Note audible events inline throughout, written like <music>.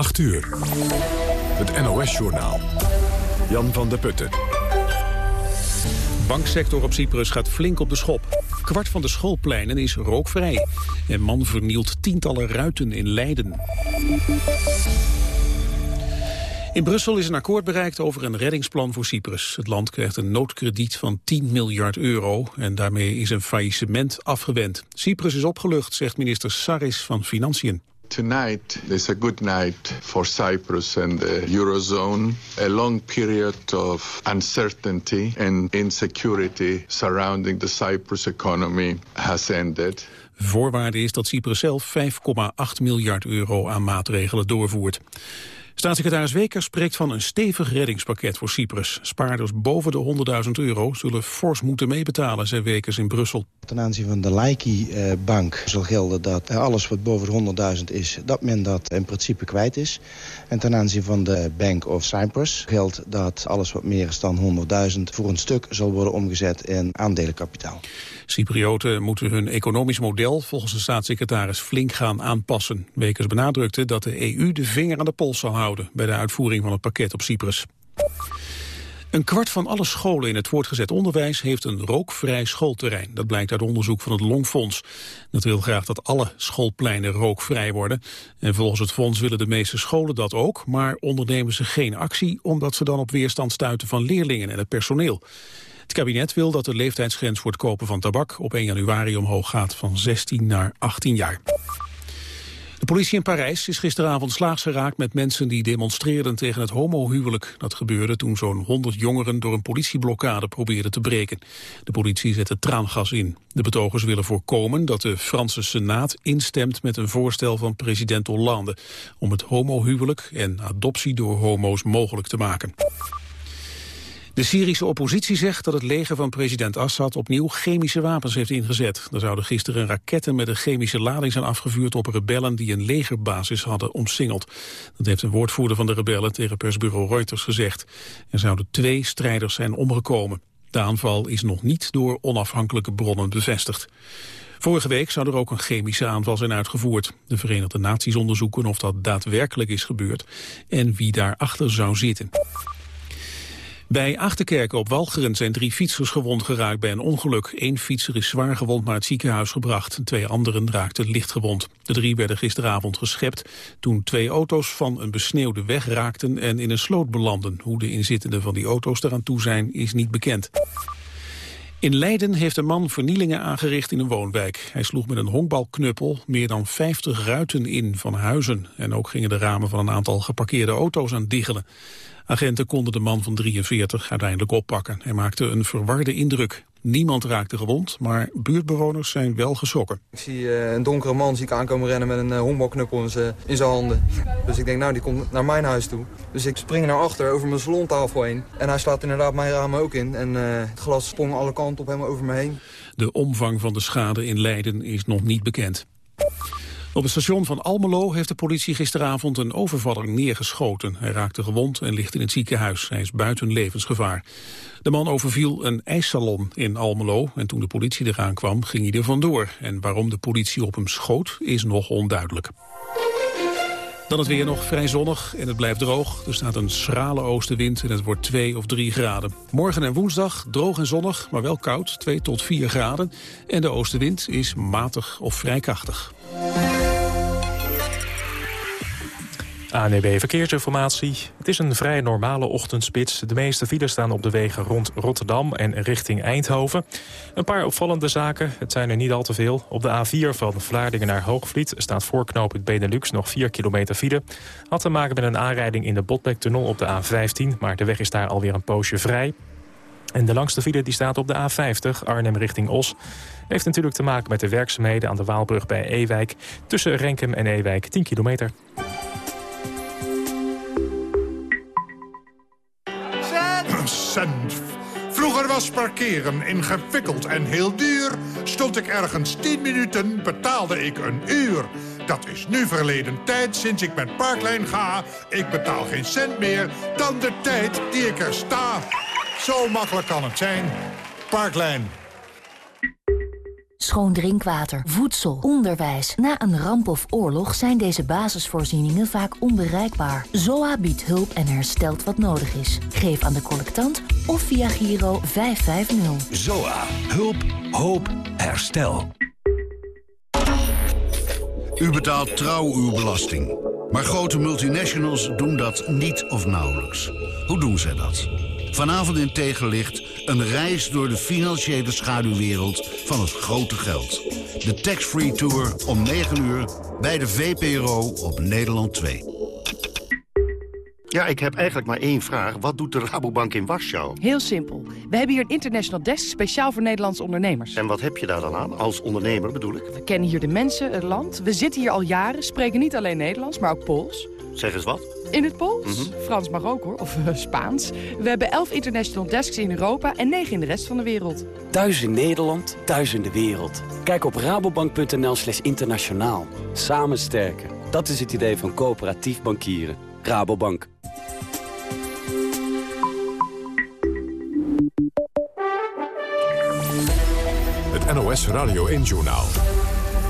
8 uur. Het NOS-journaal. Jan van der Putten. Banksector op Cyprus gaat flink op de schop. Kwart van de schoolpleinen is rookvrij. En man vernielt tientallen ruiten in Leiden. In Brussel is een akkoord bereikt over een reddingsplan voor Cyprus. Het land krijgt een noodkrediet van 10 miljard euro en daarmee is een faillissement afgewend. Cyprus is opgelucht, zegt minister Saris van Financiën. Tonight is a good night for Cyprus and the Eurozone. A long period of uncertainty and insecurity surrounding the Cyprus economy has ended. Voorwaarde is dat Cyprus zelf 5,8 miljard euro aan maatregelen doorvoert. Staatssecretaris Wekers spreekt van een stevig reddingspakket voor Cyprus. Spaarders boven de 100.000 euro zullen fors moeten meebetalen, zei Wekers in Brussel. Ten aanzien van de Laiki-bank zal gelden dat alles wat boven de 100.000 is... dat men dat in principe kwijt is. En ten aanzien van de Bank of Cyprus geldt dat alles wat meer is dan 100.000... voor een stuk zal worden omgezet in aandelenkapitaal. Cyprioten moeten hun economisch model volgens de staatssecretaris flink gaan aanpassen. Wekers benadrukte dat de EU de vinger aan de pols zal houden bij de uitvoering van het pakket op Cyprus. Een kwart van alle scholen in het voortgezet onderwijs heeft een rookvrij schoolterrein. Dat blijkt uit onderzoek van het Longfonds. Dat wil graag dat alle schoolpleinen rookvrij worden. En volgens het fonds willen de meeste scholen dat ook, maar ondernemen ze geen actie omdat ze dan op weerstand stuiten van leerlingen en het personeel. Het kabinet wil dat de leeftijdsgrens voor het kopen van tabak op 1 januari omhoog gaat van 16 naar 18 jaar. Politie in Parijs is gisteravond slaags geraakt met mensen die demonstreerden tegen het homohuwelijk. Dat gebeurde toen zo'n 100 jongeren door een politieblokkade probeerden te breken. De politie zette traangas in. De betogers willen voorkomen dat de Franse Senaat instemt met een voorstel van president Hollande om het homohuwelijk en adoptie door homo's mogelijk te maken. De Syrische oppositie zegt dat het leger van president Assad opnieuw chemische wapens heeft ingezet. Er zouden gisteren raketten met een chemische lading zijn afgevuurd op rebellen die een legerbasis hadden omsingeld. Dat heeft een woordvoerder van de rebellen tegen persbureau Reuters gezegd. Er zouden twee strijders zijn omgekomen. De aanval is nog niet door onafhankelijke bronnen bevestigd. Vorige week zou er ook een chemische aanval zijn uitgevoerd. De Verenigde Naties onderzoeken of dat daadwerkelijk is gebeurd en wie daarachter zou zitten. Bij Achterkerken op Walcheren zijn drie fietsers gewond geraakt bij een ongeluk. Eén fietser is zwaar gewond naar het ziekenhuis gebracht. Twee anderen raakten licht gewond. De drie werden gisteravond geschept toen twee auto's van een besneeuwde weg raakten en in een sloot belanden. Hoe de inzittenden van die auto's eraan toe zijn is niet bekend. In Leiden heeft een man vernielingen aangericht in een woonwijk. Hij sloeg met een honkbalknuppel meer dan 50 ruiten in van huizen. En ook gingen de ramen van een aantal geparkeerde auto's aan diggelen. Agenten konden de man van 43 uiteindelijk oppakken. Hij maakte een verwarde indruk. Niemand raakte gewond, maar buurtbewoners zijn wel geschrokken. Ik zie uh, een donkere man zie ik aankomen rennen met een uh, honkbalknuppel in zijn handen. Dus ik denk, nou, die komt naar mijn huis toe. Dus ik spring naar achter over mijn salontafel heen. En hij slaat inderdaad mijn ramen ook in. En uh, het glas sprong alle kanten op helemaal over me heen. De omvang van de schade in Leiden is nog niet bekend. Op het station van Almelo heeft de politie gisteravond een overvaller neergeschoten. Hij raakte gewond en ligt in het ziekenhuis. Hij is buiten levensgevaar. De man overviel een ijssalon in Almelo en toen de politie eraan kwam ging hij er vandoor. En waarom de politie op hem schoot is nog onduidelijk. Dan het weer nog vrij zonnig en het blijft droog. Er staat een schrale oostenwind en het wordt 2 of 3 graden. Morgen en woensdag droog en zonnig, maar wel koud, 2 tot 4 graden. En de oostenwind is matig of vrij krachtig. ANEB Verkeersinformatie. Het is een vrij normale ochtendspits. De meeste files staan op de wegen rond Rotterdam en richting Eindhoven. Een paar opvallende zaken, het zijn er niet al te veel. Op de A4 van Vlaardingen naar Hoogvliet staat voorknopend Benelux nog 4 kilometer file. Had te maken met een aanrijding in de Botlektunnel op de A15... maar de weg is daar alweer een poosje vrij. En de langste file die staat op de A50, Arnhem richting Os... heeft natuurlijk te maken met de werkzaamheden aan de Waalbrug bij Ewijk... tussen Renkum en Ewijk 10 kilometer. Cent. Vroeger was parkeren ingewikkeld en heel duur. Stond ik ergens 10 minuten, betaalde ik een uur. Dat is nu verleden tijd sinds ik met Parklijn ga. Ik betaal geen cent meer dan de tijd die ik er sta. Zo makkelijk kan het zijn. Parklijn. Schoon drinkwater, voedsel, onderwijs. Na een ramp of oorlog zijn deze basisvoorzieningen vaak onbereikbaar. ZOA biedt hulp en herstelt wat nodig is. Geef aan de collectant of via Giro 550. ZOA. Hulp, hoop, herstel. U betaalt trouw uw belasting. Maar grote multinationals doen dat niet of nauwelijks. Hoe doen zij dat? Vanavond in Tegenlicht een reis door de financiële schaduwwereld van het grote geld. De Tax-Free Tour om 9 uur bij de VPRO op Nederland 2. Ja, ik heb eigenlijk maar één vraag. Wat doet de Rabobank in Warschau? Heel simpel. We hebben hier een international desk speciaal voor Nederlandse ondernemers. En wat heb je daar dan aan? Als ondernemer bedoel ik? We kennen hier de mensen, het land. We zitten hier al jaren, spreken niet alleen Nederlands, maar ook Pools. Zeg eens wat. In het Pools? Frans mag ook hoor, of uh, Spaans. We hebben elf international desks in Europa en negen in de rest van de wereld. Thuis in Nederland, thuis in de wereld. Kijk op rabobank.nl slash internationaal. Samen sterken. Dat is het idee van coöperatief bankieren. Rabobank. Het NOS Radio 1-journaal.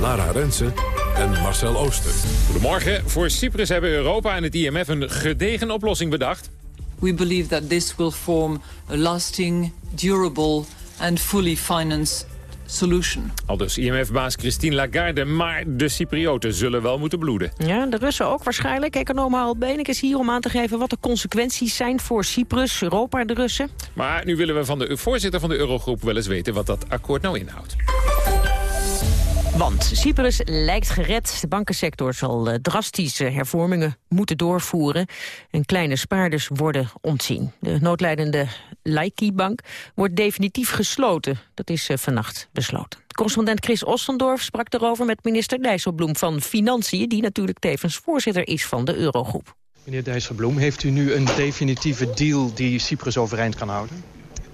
Lara Rensen en Marcel Ooster. Goedemorgen. Voor Cyprus hebben Europa en het IMF een gedegen oplossing bedacht. We believe that this will form a lasting, durable and fully financed solution. Al dus IMF-baas Christine Lagarde, maar de Cyprioten zullen wel moeten bloeden. Ja, de Russen ook waarschijnlijk. Econoom Harold Benek is hier om aan te geven wat de consequenties zijn voor Cyprus, Europa en de Russen. Maar nu willen we van de voorzitter van de Eurogroep wel eens weten wat dat akkoord nou inhoudt. Want Cyprus lijkt gered. De bankensector zal uh, drastische hervormingen moeten doorvoeren. En kleine spaarders worden ontzien. De noodlijdende Laiki-bank wordt definitief gesloten. Dat is uh, vannacht besloten. Correspondent Chris Ostendorf sprak erover met minister Dijsselbloem van Financiën... die natuurlijk tevens voorzitter is van de Eurogroep. Meneer Dijsselbloem, heeft u nu een definitieve deal die Cyprus overeind kan houden?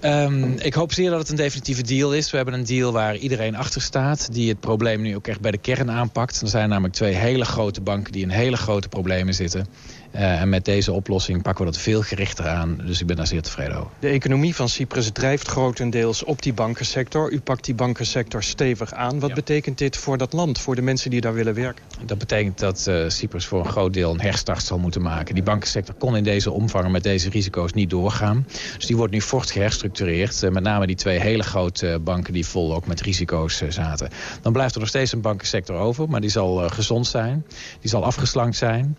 Um, ik hoop zeer dat het een definitieve deal is. We hebben een deal waar iedereen achter staat. Die het probleem nu ook echt bij de kern aanpakt. Er zijn namelijk twee hele grote banken die in hele grote problemen zitten. Uh, en met deze oplossing pakken we dat veel gerichter aan. Dus ik ben daar zeer tevreden over. De economie van Cyprus drijft grotendeels op die bankensector. U pakt die bankensector stevig aan. Wat ja. betekent dit voor dat land, voor de mensen die daar willen werken? Dat betekent dat uh, Cyprus voor een groot deel een herstart zal moeten maken. Die bankensector kon in deze omvang met deze risico's niet doorgaan. Dus die wordt nu fort geherstructureerd. Uh, met name die twee hele grote banken die vol ook met risico's zaten. Dan blijft er nog steeds een bankensector over. Maar die zal gezond zijn. Die zal afgeslankt zijn.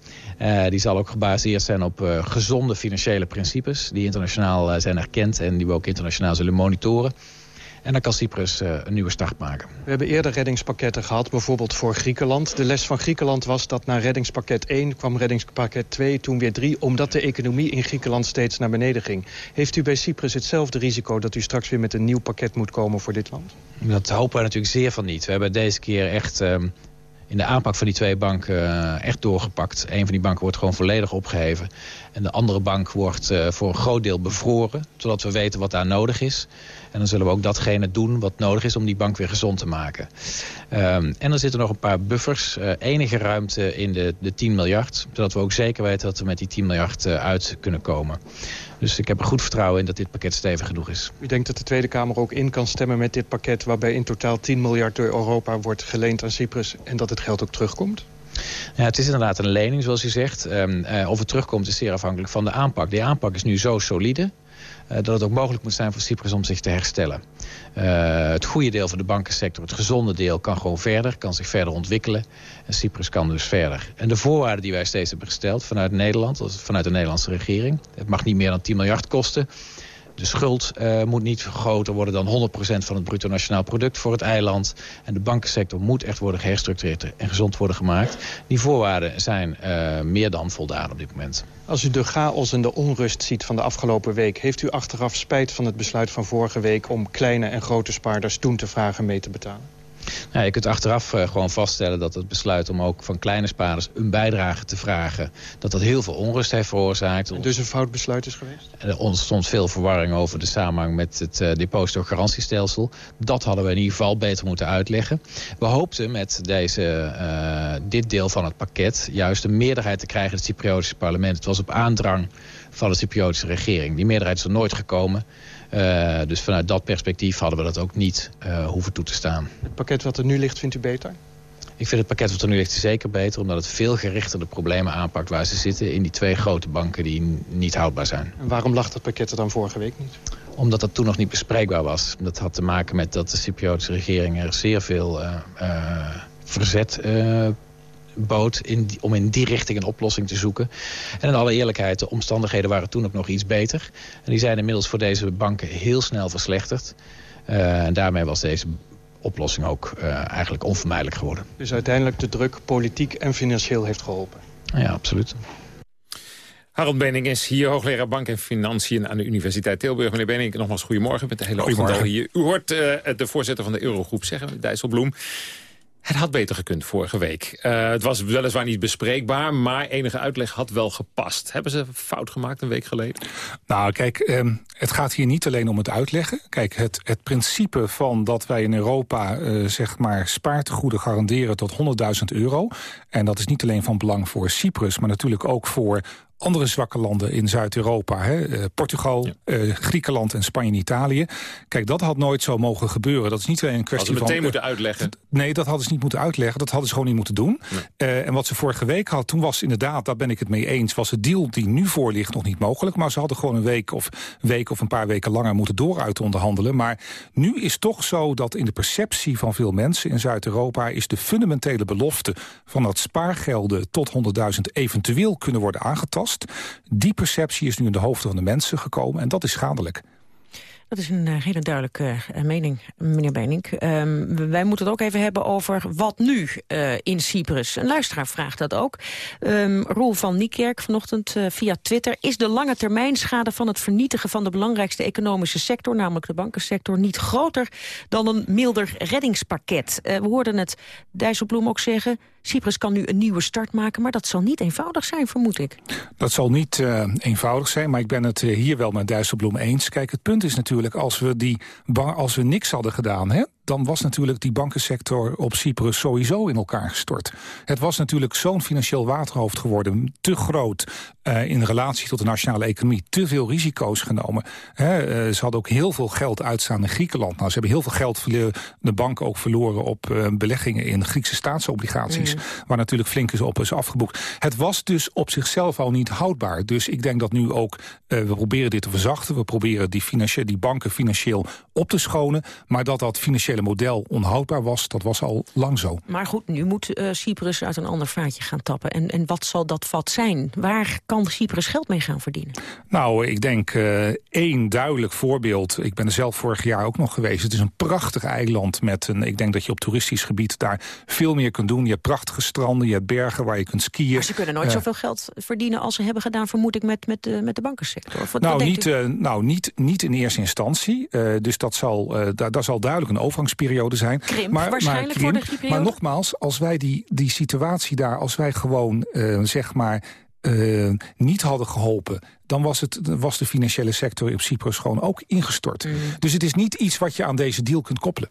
die zal ook gebaseerd zijn op uh, gezonde financiële principes... die internationaal uh, zijn erkend en die we ook internationaal zullen monitoren. En dan kan Cyprus uh, een nieuwe start maken. We hebben eerder reddingspakketten gehad, bijvoorbeeld voor Griekenland. De les van Griekenland was dat na reddingspakket 1 kwam reddingspakket 2, toen weer 3... omdat de economie in Griekenland steeds naar beneden ging. Heeft u bij Cyprus hetzelfde risico dat u straks weer met een nieuw pakket moet komen voor dit land? Dat hopen we natuurlijk zeer van niet. We hebben deze keer echt um, in de aanpak van die twee banken uh, echt doorgepakt. Een van die banken wordt gewoon volledig opgeheven. En de andere bank wordt uh, voor een groot deel bevroren. Zodat we weten wat daar nodig is. En dan zullen we ook datgene doen wat nodig is om die bank weer gezond te maken. Um, en er zitten nog een paar buffers. Uh, enige ruimte in de, de 10 miljard. Zodat we ook zeker weten dat we met die 10 miljard uit kunnen komen. Dus ik heb er goed vertrouwen in dat dit pakket stevig genoeg is. U denkt dat de Tweede Kamer ook in kan stemmen met dit pakket... waarbij in totaal 10 miljard door Europa wordt geleend aan Cyprus... en dat het geld ook terugkomt? Ja, het is inderdaad een lening, zoals u zegt. Um, uh, of het terugkomt is zeer afhankelijk van de aanpak. Die aanpak is nu zo solide... Uh, dat het ook mogelijk moet zijn voor Cyprus om zich te herstellen. Uh, het goede deel van de bankensector, het gezonde deel, kan gewoon verder, kan zich verder ontwikkelen. En Cyprus kan dus verder. En de voorwaarden die wij steeds hebben gesteld vanuit Nederland, vanuit de Nederlandse regering, het mag niet meer dan 10 miljard kosten. De schuld uh, moet niet groter worden dan 100% van het bruto nationaal product voor het eiland. En de bankensector moet echt worden geherstructureerd en gezond worden gemaakt. Die voorwaarden zijn uh, meer dan voldaan op dit moment. Als u de chaos en de onrust ziet van de afgelopen week... heeft u achteraf spijt van het besluit van vorige week... om kleine en grote spaarders toen te vragen mee te betalen? Ja, je kunt achteraf uh, gewoon vaststellen dat het besluit om ook van kleine spaarders een bijdrage te vragen, dat dat heel veel onrust heeft veroorzaakt. En dus een fout besluit is geweest? Er ontstond veel verwarring over de samenhang met het uh, depositogarantiestelsel. Dat hadden we in ieder geval beter moeten uitleggen. We hoopten met deze, uh, dit deel van het pakket juist een meerderheid te krijgen in het Cypriotische parlement. Het was op aandrang van de Cypriotische regering. Die meerderheid is er nooit gekomen. Uh, dus vanuit dat perspectief hadden we dat ook niet uh, hoeven toe te staan. Het pakket wat er nu ligt, vindt u beter? Ik vind het pakket wat er nu ligt zeker beter... omdat het veel gerichter de problemen aanpakt waar ze zitten... in die twee grote banken die niet houdbaar zijn. En waarom lag dat pakket er dan vorige week niet? Omdat dat toen nog niet bespreekbaar was. Dat had te maken met dat de Cypriotische regering er zeer veel uh, verzet bood... In om in die richting een oplossing te zoeken. En in alle eerlijkheid, de omstandigheden waren toen ook nog iets beter. En die zijn inmiddels voor deze banken heel snel verslechterd. en daarmee was deze oplossing ook uh, eigenlijk onvermijdelijk geworden. Dus uiteindelijk de druk politiek en financieel heeft geholpen? Ja, absoluut. Harold Benning is hier, hoogleraar Bank en Financiën aan de Universiteit Tilburg. Meneer Benning, nogmaals goedemorgen met de hele ochtend hier. U hoort uh, de voorzitter van de Eurogroep zeggen, Dijsselbloem. Het had beter gekund vorige week. Uh, het was weliswaar niet bespreekbaar, maar enige uitleg had wel gepast. Hebben ze fout gemaakt een week geleden? Nou, kijk, um, het gaat hier niet alleen om het uitleggen. Kijk, het, het principe van dat wij in Europa uh, zeg maar spaartegoeden garanderen tot 100.000 euro... en dat is niet alleen van belang voor Cyprus, maar natuurlijk ook voor andere zwakke landen in Zuid-Europa. Uh, Portugal, ja. uh, Griekenland en Spanje en Italië. Kijk, dat had nooit zo mogen gebeuren. Dat is niet alleen een kwestie hadden van... meteen moeten uitleggen. Nee, dat hadden ze niet moeten uitleggen. Dat hadden ze gewoon niet moeten doen. Nee. En wat ze vorige week had, toen was inderdaad, daar ben ik het mee eens... was de deal die nu voor ligt nog niet mogelijk. Maar ze hadden gewoon een week of, week of een paar weken langer moeten door uit onderhandelen. Maar nu is toch zo dat in de perceptie van veel mensen in Zuid-Europa... is de fundamentele belofte van dat spaargelden tot 100.000 eventueel kunnen worden aangetast. Die perceptie is nu in de hoofden van de mensen gekomen en dat is schadelijk. Dat is een uh, hele duidelijke uh, mening, meneer Benink. Um, wij moeten het ook even hebben over wat nu uh, in Cyprus. Een luisteraar vraagt dat ook. Um, Roel van Niekerk vanochtend via Twitter. Is de lange termijn schade van het vernietigen van de belangrijkste economische sector, namelijk de bankensector, niet groter dan een milder reddingspakket? we hoorden het Dijsselbloem ook zeggen. Cyprus kan nu een nieuwe start maken, maar dat zal niet eenvoudig zijn, vermoed ik. Dat zal niet uh, eenvoudig zijn, maar ik ben het uh, hier wel met Dijsselbloem eens. Kijk, het punt is natuurlijk, als we, die, als we niks hadden gedaan... Hè, dan was natuurlijk die bankensector op Cyprus sowieso in elkaar gestort. Het was natuurlijk zo'n financieel waterhoofd geworden, te groot uh, in relatie tot de nationale economie, te veel risico's genomen. He, uh, ze hadden ook heel veel geld uitstaan in Griekenland. Nou, ze hebben heel veel geld, de banken ook verloren op uh, beleggingen in Griekse staatsobligaties, mm. waar natuurlijk flink is op is afgeboekt. Het was dus op zichzelf al niet houdbaar. Dus ik denk dat nu ook, we proberen dit te verzachten, we proberen die, die banken financieel op te schonen, maar dat dat financiële model onhoudbaar was, dat was al lang zo. Maar goed, nu moet uh, Cyprus uit een ander vaatje gaan tappen. En, en wat zal dat vat zijn? Waar kan Cyprus geld mee gaan verdienen? Nou, ik denk uh, één duidelijk voorbeeld. Ik ben er zelf vorig jaar ook nog geweest. Het is een prachtig eiland met een... Ik denk dat je op toeristisch gebied daar veel meer kunt doen. Je hebt prachtige stranden, je hebt bergen waar je kunt skiën. Maar ze kunnen nooit uh, zoveel geld verdienen als ze hebben gedaan... vermoed ik met, met, uh, met de bankensector. Of wat, nou, wat niet, nou niet, niet in eerste instantie. dus dat zal, daar, daar zal duidelijk een overgang periode zijn. Krimp, maar, waarschijnlijk maar, krimp, voor de maar nogmaals, als wij die, die situatie daar, als wij gewoon uh, zeg maar uh, niet hadden geholpen dan was, het, was de financiële sector op Cyprus gewoon ook ingestort. Mm. Dus het is niet iets wat je aan deze deal kunt koppelen.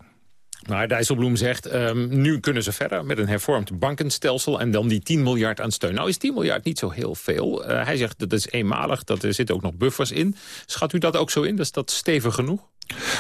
Maar Dijsselbloem zegt, um, nu kunnen ze verder met een hervormd bankenstelsel... en dan die 10 miljard aan steun. Nou is 10 miljard niet zo heel veel. Uh, hij zegt, dat is eenmalig, dat er zitten ook nog buffers in. Schat u dat ook zo in? Dat is dat stevig genoeg?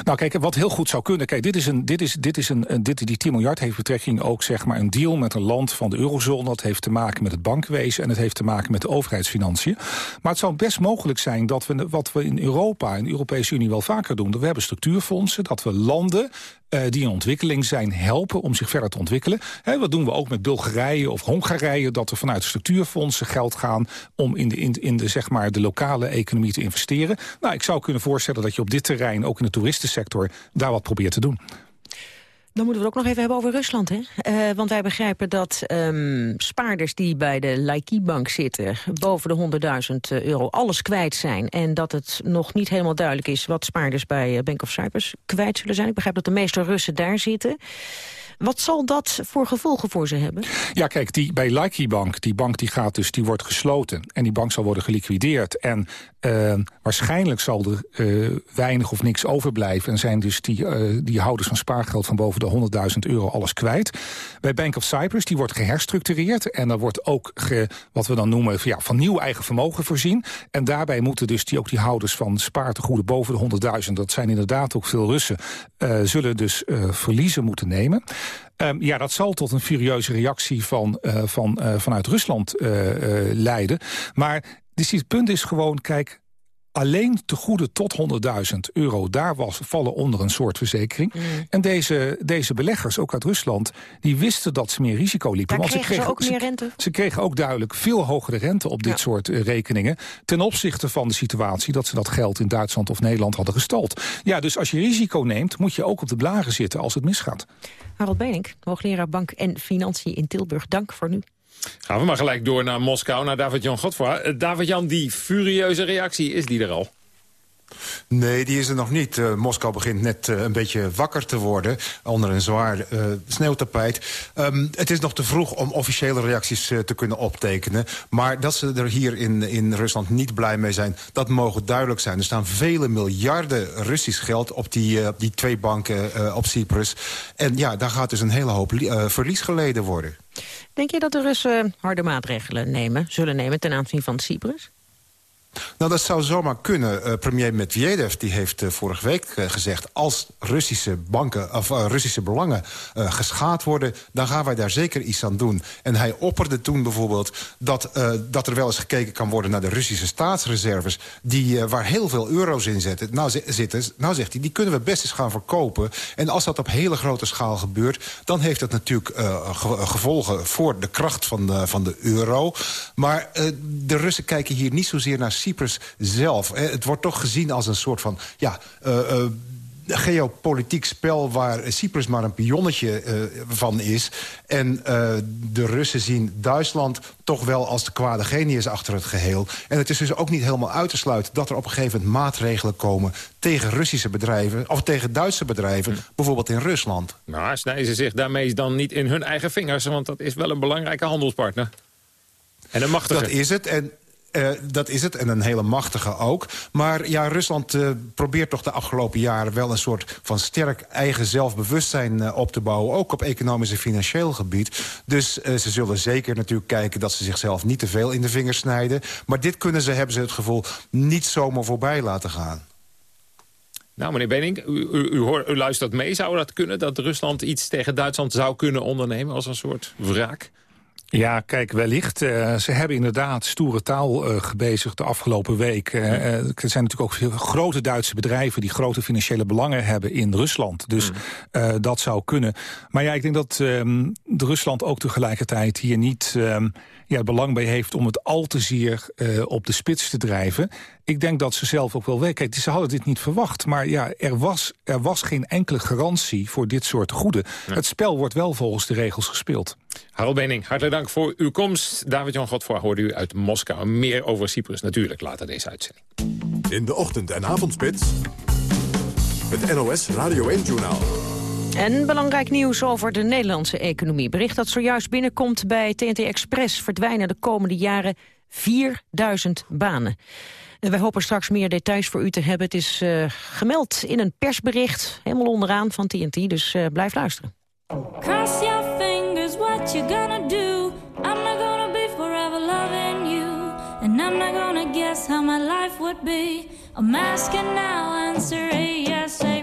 Nou kijk, wat heel goed zou kunnen... Kijk, dit is een, dit is, dit is een, dit, die 10 miljard heeft betrekking ook zeg maar een deal met een land van de eurozone. Dat heeft te maken met het bankwezen en het heeft te maken met de overheidsfinanciën. Maar het zou best mogelijk zijn dat we, wat we in Europa, in de Europese Unie wel vaker doen... dat we hebben structuurfondsen, dat we landen uh, die in ontwikkeling zijn helpen om zich verder te ontwikkelen. He, wat doen we ook met Bulgarije of Hongarije... dat er vanuit structuurfondsen geld gaan om in de, in, in de, zeg maar, de lokale economie te investeren. Nou, ik zou kunnen voorstellen dat je op dit terrein, ook in de toeristensector... daar wat probeert te doen. Dan moeten we het ook nog even hebben over Rusland. Hè? Uh, want wij begrijpen dat um, spaarders die bij de Laiki-bank zitten... boven de 100.000 euro alles kwijt zijn. En dat het nog niet helemaal duidelijk is... wat spaarders bij Bank of Cyprus kwijt zullen zijn. Ik begrijp dat de meeste Russen daar zitten. Wat zal dat voor gevolgen voor ze hebben? Ja, kijk, die, bij Likey Bank, die bank die gaat dus, die wordt gesloten. En die bank zal worden geliquideerd. En uh, waarschijnlijk zal er uh, weinig of niks overblijven. En zijn dus die, uh, die houders van spaargeld van boven de 100.000 euro alles kwijt. Bij Bank of Cyprus, die wordt geherstructureerd. En daar wordt ook wat we dan noemen ja, van nieuw eigen vermogen voorzien. En daarbij moeten dus die, ook die houders van spaartegoeden boven de 100.000... dat zijn inderdaad ook veel Russen, zullen dus verliezen moeten nemen. Um, ja, dat zal tot een furieuze reactie van, uh, van, uh, vanuit Rusland uh, leiden. Maar dus het punt is gewoon, kijk, alleen te goede tot 100.000 euro, daar was, vallen onder een soort verzekering. Mm. En deze, deze beleggers, ook uit Rusland, die wisten dat ze meer risico liepen. Daar want kregen ze kregen ook meer rente? Ze, kregen ook duidelijk veel hogere rente op dit ja. soort uh, rekeningen... ten opzichte van de situatie dat ze dat geld in Duitsland of Nederland hadden gestald. Ja, dus als je risico neemt, moet je ook op de blaren zitten als het misgaat. Harold Benink, hoogleraar Bank en Financiën in Tilburg. Dank voor nu. Gaan we maar gelijk door naar Moskou, naar David-Jan Godfra. David-Jan, die furieuze reactie, is die er al? Nee, die is er nog niet. Uh, Moskou begint net uh, een beetje wakker te worden onder een zwaar uh, sneeuwtapijt. Um, het is nog te vroeg om officiële reacties te kunnen optekenen. Maar dat ze er hier in, in Rusland niet blij mee zijn, dat mogen duidelijk zijn. Er staan vele miljarden Russisch geld op die, die twee banken op Cyprus. En ja, daar gaat dus een hele hoop verlies geleden worden. Denk je dat de Russen harde maatregelen nemen, zullen nemen ten aanzien van Cyprus? Nou, dat zou zomaar kunnen. Uh, premier Medvedev die heeft uh, vorige week uh, gezegd... als Russische, banken, of, Russische belangen geschaad worden... dan gaan wij daar zeker iets aan doen. En hij opperde toen bijvoorbeeld dat, dat er wel eens gekeken kan worden... naar de Russische staatsreserves, die, waar heel veel euro's in zitten. Nou, zitten. nou, zegt hij, die kunnen we best eens gaan verkopen. En als dat op hele grote schaal gebeurt... dan heeft dat natuurlijk ge gevolgen voor de kracht van, van de euro. Maar de Russen kijken hier niet zozeer naar Cyprus zelf. Het wordt toch gezien als een soort van... ja, uh, uh, geopolitiek spel waar Cyprus maar een pionnetje uh, van is. En uh, de Russen zien Duitsland toch wel als de kwade genius achter het geheel. En het is dus ook niet helemaal uit te sluiten... dat er op een gegeven moment maatregelen komen tegen Russische bedrijven... of tegen Duitse bedrijven, hm. bijvoorbeeld in Rusland. Nou, snijden ze zich daarmee dan niet in hun eigen vingers... want dat is wel een belangrijke handelspartner. En een machtige. Dat is het. En uh, dat is het, en een hele machtige ook. Maar ja, Rusland uh, probeert toch de afgelopen jaren... wel een soort van sterk eigen zelfbewustzijn uh, op te bouwen. Ook op economisch en financieel gebied. Dus ze zullen zeker natuurlijk kijken dat ze zichzelf niet te veel in de vingers snijden. Maar dit kunnen ze, hebben ze het gevoel, niet zomaar voorbij laten gaan. Nou, meneer Benning, u, u, u, hoort, u luistert mee. Zou dat kunnen, dat Rusland iets tegen Duitsland zou kunnen ondernemen... als een soort wraak? Ja, kijk, wellicht. Uh, ze hebben inderdaad stoere taal uh, gebezigd de afgelopen week. Uh, er zijn natuurlijk ook veel grote Duitse bedrijven... die grote financiële belangen hebben in Rusland. Dus dat zou kunnen. Maar ja, ik denk dat um, de Rusland ook tegelijkertijd hier niet... Um, ja, belang bij heeft om het al te zeer uh, op de spits te drijven. Ik denk dat ze zelf ook wel weten. Kijk, ze hadden dit niet verwacht. Maar ja, er was, er was geen enkele garantie voor dit soort goeden. Het spel wordt wel volgens de regels gespeeld. Harold Bening, hartelijk dank voor uw komst. David-Jan Godvoor hoorde u uit Moskou. Meer over Cyprus natuurlijk later deze uitzending. In de ochtend- en avondspits, het NOS Radio 1-journaal. En belangrijk nieuws over de Nederlandse economie. Bericht dat zojuist binnenkomt bij TNT Express... verdwijnen de komende jaren 4000 banen. En wij hopen straks meer details voor u te hebben. Het is uh, gemeld in een persbericht, helemaal onderaan van TNT. Dus uh, blijf luisteren. Cross your fingers, what you gonna do? I'm not gonna be forever loving you. And I'm not gonna guess how my life would be. I'm asking now, answer ASAP.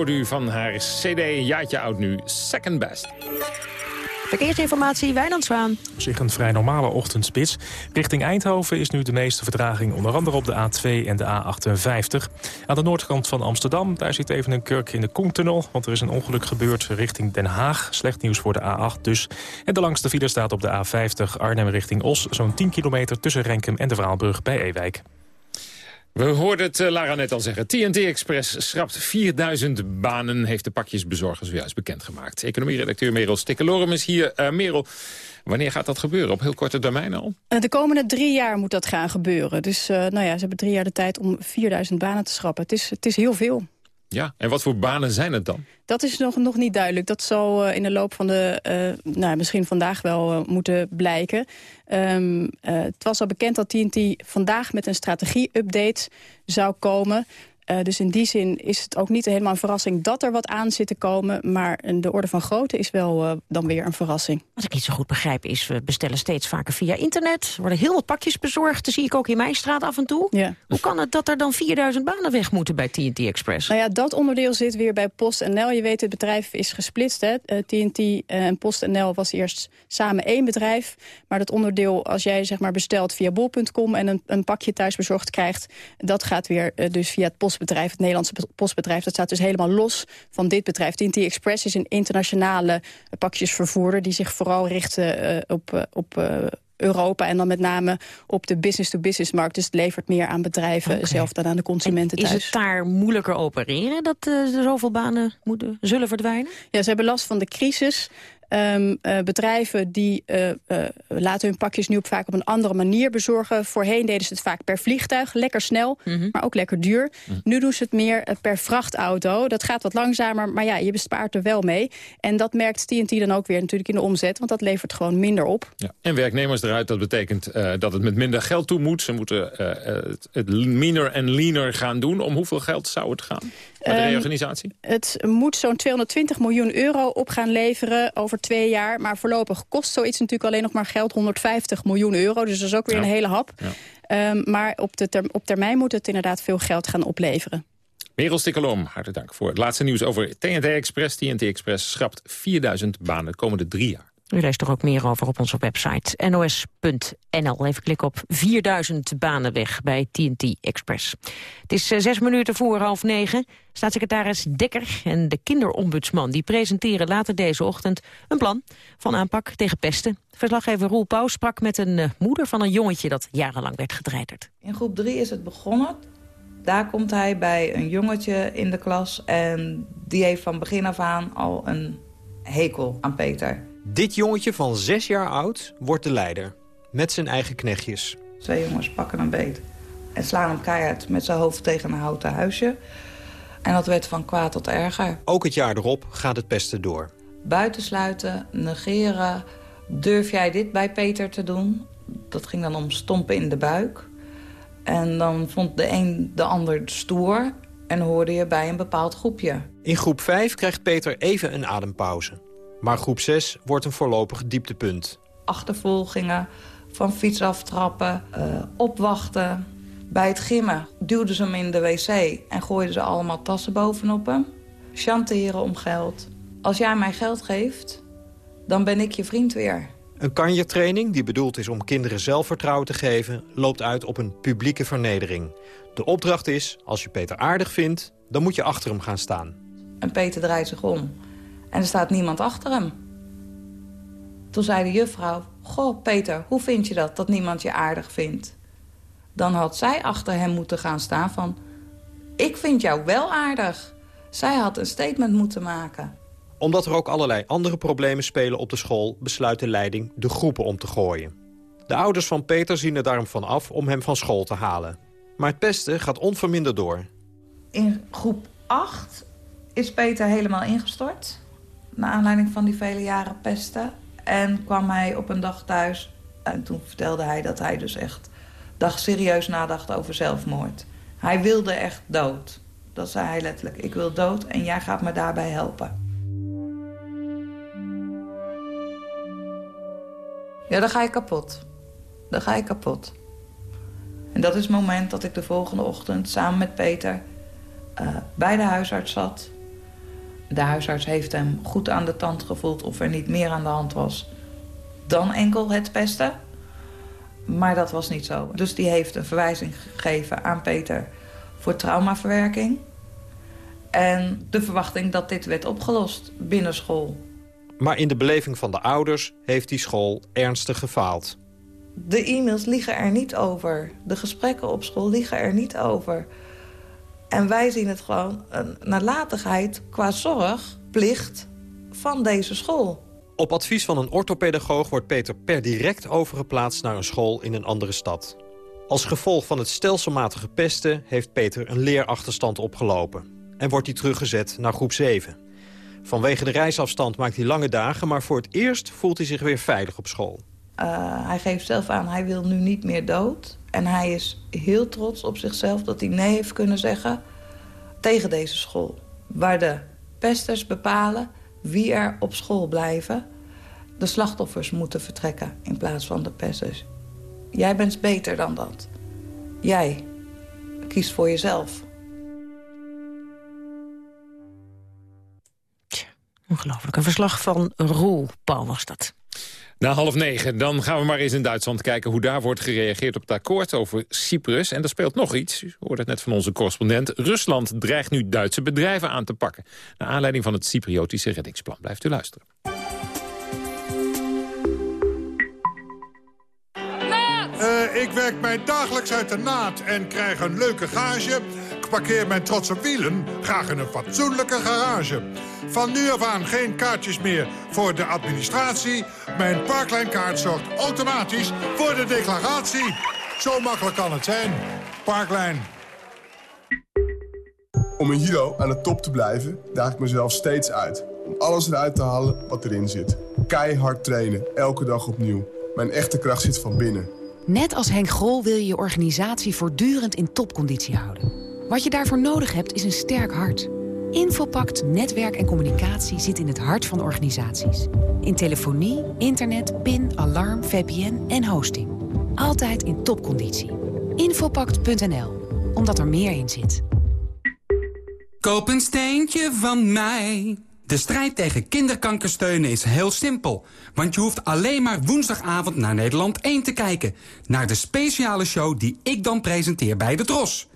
Hoorde u van haar cd, jaartje oud nu, Second Best. Verkeersinformatie, Wijnand Zwaan. Zich een vrij normale ochtendspits. Richting Eindhoven is nu de meeste vertraging onder andere op de A2 en de A58. Aan de noordkant van Amsterdam, daar zit even een kurk in de Koentunnel... want er is een ongeluk gebeurd richting Den Haag. Slecht nieuws voor de A8 dus. En de langste file staat op de A50 Arnhem richting Os... zo'n 10 kilometer tussen Renkum en de Vraalbrug bij Ewijk. We hoorden het uh, Lara net al zeggen. TNT Express schrapt 4000 banen, heeft de pakjesbezorger zojuist bekendgemaakt. Economieredacteur Merel Stikkelorum is hier. Uh, Merel, wanneer gaat dat gebeuren? Op heel korte termijn al? Eh, de komende drie jaar moet dat gaan gebeuren. Dus nou ja, ze hebben drie jaar de tijd om 4000 banen te schrappen. Het is, het is heel veel. Ja, en wat voor banen zijn het dan? Dat is nog, nog niet duidelijk. Dat zal uh, in de loop van de, uh, nou, misschien vandaag wel uh, moeten blijken. Um, het was al bekend dat TNT vandaag met een strategie-update zou komen. Uh, dus in die zin is het ook niet helemaal een verrassing dat er wat aan zit te komen. Maar de orde van grootte is wel uh, dan weer een verrassing. Wat ik niet zo goed begrijp is, we bestellen steeds vaker via internet. Er worden heel wat pakjes bezorgd. Dat zie ik ook in mijn straat af en toe. Ja. Hoe kan het dat er dan 4000 banen weg moeten bij TNT Express? Nou ja, dat onderdeel zit weer bij PostNL. Je weet, het bedrijf is gesplitst. Hè? Uh, TNT en PostNL was eerst samen één bedrijf. Maar dat onderdeel, als jij zeg maar bestelt via bol.com... en een, een pakje thuis bezorgd krijgt... dat gaat weer dus via het post postbedrijf, het Nederlandse postbedrijf... dat staat dus helemaal los van dit bedrijf. TNT Express is een internationale pakjesvervoerder... die zich vooral richt uh, op, uh, op uh, Europa en dan met name op de business-to-business-markt. Dus het levert meer aan bedrijven okay. zelf dan aan de consumenten en is thuis. Is het daar moeilijker opereren dat uh, er zoveel banen moeten, zullen verdwijnen? Ja, ze hebben last van de crisis. Um, uh, bedrijven die uh, uh, laten hun pakjes nu op vaak op een andere manier bezorgen. Voorheen deden ze het vaak per vliegtuig, lekker snel, mm -hmm. maar ook lekker duur. Mm -hmm. Nu doen ze het meer per vrachtauto. Dat gaat wat langzamer, maar ja, je bespaart er wel mee. En dat merkt TNT dan ook weer natuurlijk in de omzet, want dat levert gewoon minder op. Ja. En werknemers eruit, dat betekent dat het met minder geld toe moet. Ze moeten het, het meaner en leaner gaan doen. Om hoeveel geld zou het gaan? De reorganisatie? Um, het moet zo'n 220 miljoen euro op gaan leveren over twee jaar. Maar voorlopig kost zoiets natuurlijk alleen nog maar geld, 150 miljoen euro. Dus dat is ook weer ja. een hele hap. Ja. Um, maar op, de ter, op termijn moet het inderdaad veel geld gaan opleveren. Merel Stikkelom, hartelijk dank voor het laatste nieuws over TNT Express. TNT Express schrapt 4000 banen de komende drie jaar. U leest er ook meer over op onze website nos.nl. Even klikken op 4000 banen weg bij TNT Express. Het is zes minuten voor half negen. Staatssecretaris Dekker en de kinderombudsman... die presenteren later deze ochtend een plan van aanpak tegen pesten. Verslaggever Roel Pauw sprak met een uh, moeder van een jongetje... dat jarenlang werd gedreiterd. In groep drie is het begonnen. Daar komt hij bij een jongetje in de klas... en die heeft van begin af aan al een hekel aan Peter... Dit jongetje van zes jaar oud wordt de leider. Met zijn eigen knechtjes. Twee jongens pakken een beet. En slaan hem keihard met zijn hoofd tegen een houten huisje. En dat werd van kwaad tot erger. Ook het jaar erop gaat het pesten door. Buitensluiten, negeren. Durf jij dit bij Peter te doen? Dat ging dan om stompen in de buik. En dan vond de een de ander stoer. En hoorde je bij een bepaald groepje. In groep 5 krijgt Peter even een adempauze. Maar groep 6 wordt een voorlopig dieptepunt. Achtervolgingen, van fiets aftrappen, uh, opwachten. Bij het gimmen duwden ze hem in de wc en gooiden ze allemaal tassen bovenop hem. Chanteren om geld. Als jij mij geld geeft, Dan ben ik je vriend weer. Een kanjertraining, die bedoeld is om kinderen zelfvertrouwen te geven... loopt uit op een publieke vernedering. De opdracht is, als je Peter aardig vindt, dan moet je achter hem gaan staan. En Peter draait zich om. En er staat niemand achter hem. Toen zei de juffrouw... Goh, Peter, hoe vind je dat, dat niemand je aardig vindt? Dan had zij achter hem moeten gaan staan van... Ik vind jou wel aardig. Zij had een statement moeten maken. Omdat er ook allerlei andere problemen spelen op de school... besluit de leiding de groepen om te gooien. De ouders van Peter zien er daarom van af om hem van school te halen. Maar het pesten gaat onverminderd door. In groep 8 is Peter helemaal ingestort. Naar aanleiding van die vele jaren pesten. En kwam hij op een dag thuis. En toen vertelde hij dat hij dus echt dag serieus nadacht over zelfmoord. Hij wilde echt dood. Dat zei hij letterlijk. Ik wil dood en jij gaat me daarbij helpen. Ja, dan ga je kapot. Dan ga je kapot. En dat is het moment dat ik de volgende ochtend samen met Peter uh, bij de huisarts zat. De huisarts heeft hem goed aan de tand gevoeld of er niet meer aan de hand was dan enkel het pesten. Maar dat was niet zo. Dus die heeft een verwijzing gegeven aan Peter voor traumaverwerking. En de verwachting dat dit werd opgelost binnen school. Maar in de beleving van de ouders heeft die school ernstig gefaald. De e-mails liegen er niet over. De gesprekken op school liegen er niet over. En wij zien het gewoon een nalatigheid qua zorgplicht van deze school. Op advies van een orthopedagoog wordt Peter per direct overgeplaatst naar een school in een andere stad. Als gevolg van het stelselmatige pesten heeft Peter een leerachterstand opgelopen. En wordt hij teruggezet naar groep 7. Vanwege de reisafstand maakt hij lange dagen, maar voor het eerst voelt hij zich weer veilig op school. Uh, hij geeft zelf aan, hij wil nu niet meer dood. En hij is heel trots op zichzelf dat hij nee heeft kunnen zeggen tegen deze school. Waar de pesters bepalen wie er op school blijven. De slachtoffers moeten vertrekken in plaats van de pesters. Jij bent beter dan dat. Jij kiest voor jezelf. ongelooflijk. Een verslag van Roel Paul was dat. Na half negen, dan gaan we maar eens in Duitsland kijken... hoe daar wordt gereageerd op het akkoord over Cyprus. En er speelt nog iets, u hoorde het net van onze correspondent. Rusland dreigt nu Duitse bedrijven aan te pakken. Naar aanleiding van het Cypriotische reddingsplan. Blijft u luisteren. Uh, ik werk mij dagelijks uit de naad en krijg een leuke gage. Ik parkeer mijn trotse wielen graag in een fatsoenlijke garage. Van nu af aan geen kaartjes meer voor de administratie. Mijn parklijnkaart zorgt automatisch voor de declaratie. Zo makkelijk kan het zijn. Parklijn. Om in judo aan de top te blijven, daag ik mezelf steeds uit. Om alles eruit te halen wat erin zit. Keihard trainen, elke dag opnieuw. Mijn echte kracht zit van binnen. Net als Henk Grol wil je je organisatie voortdurend in topconditie houden. Wat je daarvoor nodig hebt is een sterk hart. Infopact Netwerk en Communicatie zit in het hart van organisaties. In telefonie, internet, PIN, alarm, VPN en hosting. Altijd in topconditie. Infopact.nl, omdat er meer in zit. Koop een steentje van mij. De strijd tegen kinderkanker steunen is heel simpel. Want je hoeft alleen maar woensdagavond naar Nederland 1 te kijken. Naar de speciale show die ik dan presenteer bij de Tros.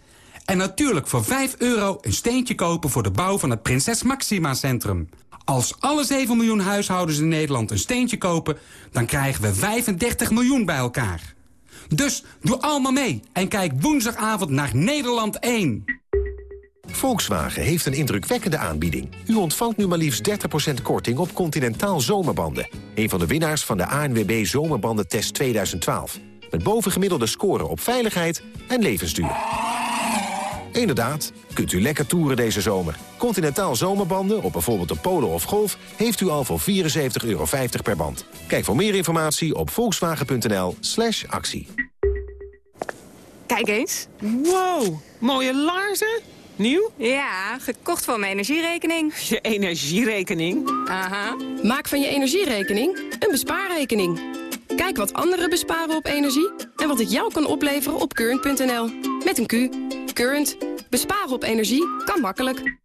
En natuurlijk voor 5 euro een steentje kopen voor de bouw van het Prinses Maxima Centrum. Als alle 7 miljoen huishoudens in Nederland een steentje kopen... dan krijgen we 35 miljoen bij elkaar. Dus doe allemaal mee en kijk woensdagavond naar Nederland 1. Volkswagen heeft een indrukwekkende aanbieding. U ontvangt nu maar liefst 30% korting op Continentaal zomerbanden. Een van de winnaars van de ANWB Zomerbandentest 2012. Met bovengemiddelde scoren op veiligheid en levensduur. Inderdaad, kunt u lekker toeren deze zomer. Continentaal zomerbanden op bijvoorbeeld een Polo of Golf... heeft u al voor 74,50 euro per band. Kijk voor meer informatie op volkswagen.nl slash actie. Kijk eens. Wow, mooie laarzen. Nieuw? Ja, gekocht van mijn energierekening. <laughs> Je energierekening? Aha. Maak van je energierekening een bespaarrekening. Kijk wat anderen besparen op energie en wat het jou kan opleveren op current.nl. Met een Q. Current. Besparen op energie kan makkelijk.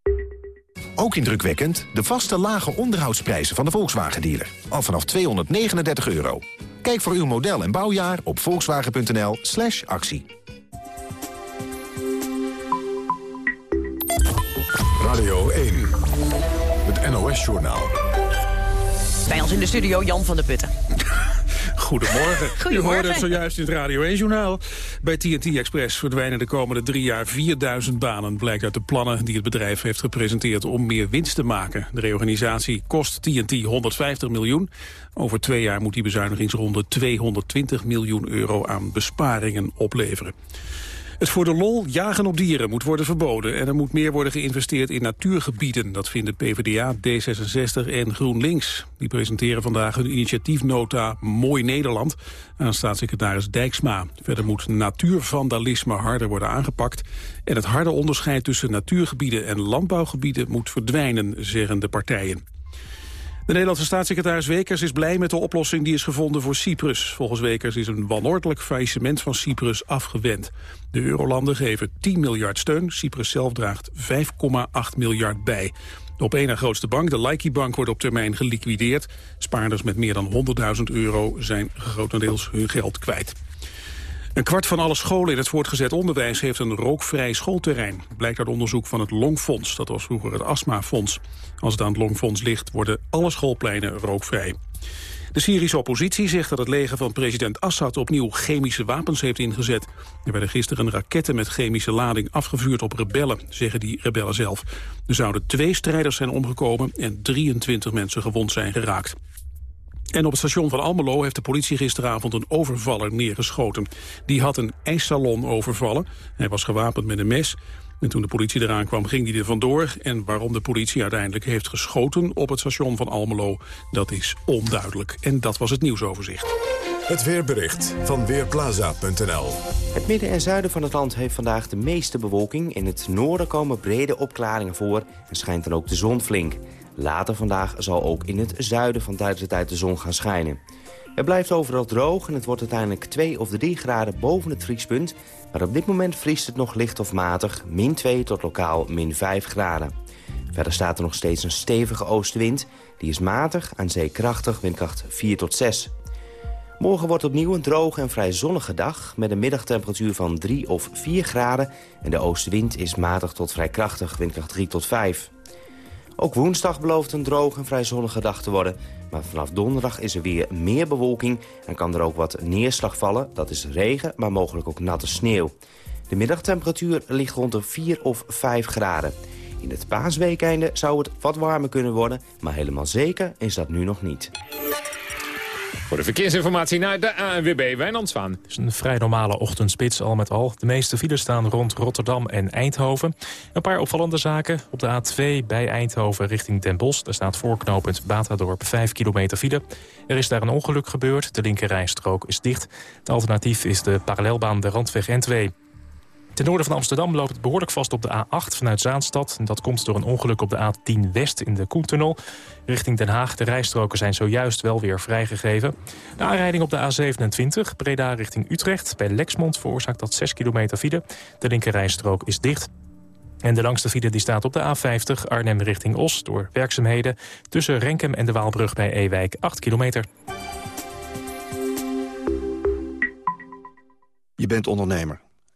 Ook indrukwekkend de vaste lage onderhoudsprijzen van de Volkswagen-dealer. Al vanaf 239 euro. Kijk voor uw model en bouwjaar op volkswagen.nl slash actie. Radio 1, het NOS-journaal. Bij ons in de studio Jan van der Putten. <laughs> Goedemorgen. Goedemorgen. <laughs> U hoorde het zojuist in het Radio 1-journaal. Bij TNT Express verdwijnen de komende drie jaar 4000 banen. Blijkt uit de plannen die het bedrijf heeft gepresenteerd om meer winst te maken. De reorganisatie kost TNT 150 miljoen. Over twee jaar moet die bezuinigingsronde 220 miljoen euro aan besparingen opleveren. Het voor de lol jagen op dieren moet worden verboden... en er moet meer worden geïnvesteerd in natuurgebieden. Dat vinden PvdA, D66 en GroenLinks. Die presenteren vandaag hun initiatiefnota Mooi Nederland... aan staatssecretaris Dijksma. Verder moet natuurvandalisme harder worden aangepakt... en het harde onderscheid tussen natuurgebieden en landbouwgebieden... moet verdwijnen, zeggen de partijen. De Nederlandse staatssecretaris Wekers is blij met de oplossing die is gevonden voor Cyprus. Volgens Wekers is een wanordelijk faillissement van Cyprus afgewend. De eurolanden geven 10 miljard steun, Cyprus zelf draagt 5,8 miljard bij. De op één na grootste bank, de Laiki Bank, wordt op termijn geliquideerd. Spaarders met meer dan 100.000 euro zijn grotendeels hun geld kwijt. Een kwart van alle scholen in het voortgezet onderwijs heeft een rookvrij schoolterrein. Blijkt uit onderzoek van het Longfonds, dat was vroeger het astmafonds. Als het aan het Longfonds ligt, worden alle schoolpleinen rookvrij. De Syrische oppositie zegt dat het leger van president Assad opnieuw chemische wapens heeft ingezet. Er werden gisteren raketten met chemische lading afgevuurd op rebellen, zeggen die rebellen zelf. Er zouden twee strijders zijn omgekomen en 23 mensen gewond zijn geraakt. En op het station van Almelo heeft de politie gisteravond een overvaller neergeschoten. Die had een ijssalon overvallen. Hij was gewapend met een mes. En toen de politie eraan kwam, ging hij er vandoor. En waarom de politie uiteindelijk heeft geschoten op het station van Almelo, dat is onduidelijk. En dat was het nieuwsoverzicht. Het weerbericht van Weerplaza.nl Het midden en zuiden van het land heeft vandaag de meeste bewolking. In het noorden komen brede opklaringen voor en schijnt dan ook de zon flink. Later vandaag zal ook in het zuiden van tijd tot tijd de zon gaan schijnen. Het blijft overal droog en het wordt uiteindelijk 2 of 3 graden boven het vriespunt. Maar op dit moment vriest het nog licht of matig, min 2 tot lokaal min 5 graden. Verder staat er nog steeds een stevige oostenwind. Die is matig, aan zee krachtig, windkracht 4 tot 6. Morgen wordt opnieuw een droge en vrij zonnige dag... met een middagtemperatuur van 3 of 4 graden... en de oostenwind is matig tot vrij krachtig, windkracht 3 tot 5. Ook woensdag belooft een droog en vrij zonnige dag te worden. Maar vanaf donderdag is er weer meer bewolking en kan er ook wat neerslag vallen. Dat is regen, maar mogelijk ook natte sneeuw. De middagtemperatuur ligt rond de 4 of 5 graden. In het paasweekende zou het wat warmer kunnen worden, maar helemaal zeker is dat nu nog niet. Voor de verkeersinformatie naar de ANWB Wijnandswaan. Het is een vrij normale ochtendspits al met al. De meeste files staan rond Rotterdam en Eindhoven. Een paar opvallende zaken. Op de A2 bij Eindhoven richting Den Bosch. Daar staat voorknopend Batadorp 5 kilometer file. Er is daar een ongeluk gebeurd. De linkerrijstrook is dicht. Het alternatief is de parallelbaan de Randweg N2. Ten noorden van Amsterdam loopt het behoorlijk vast op de A8 vanuit Zaanstad. Dat komt door een ongeluk op de A10 West in de Koentunnel. Richting Den Haag, de rijstroken zijn zojuist wel weer vrijgegeven. De aanrijding op de A27, Breda richting Utrecht. Bij Lexmond veroorzaakt dat 6 kilometer file. De linkerrijstrook is dicht. En de langste file die staat op de A50 Arnhem richting Os... door werkzaamheden tussen Renkem en de Waalbrug bij Ewijk 8 kilometer. Je bent ondernemer.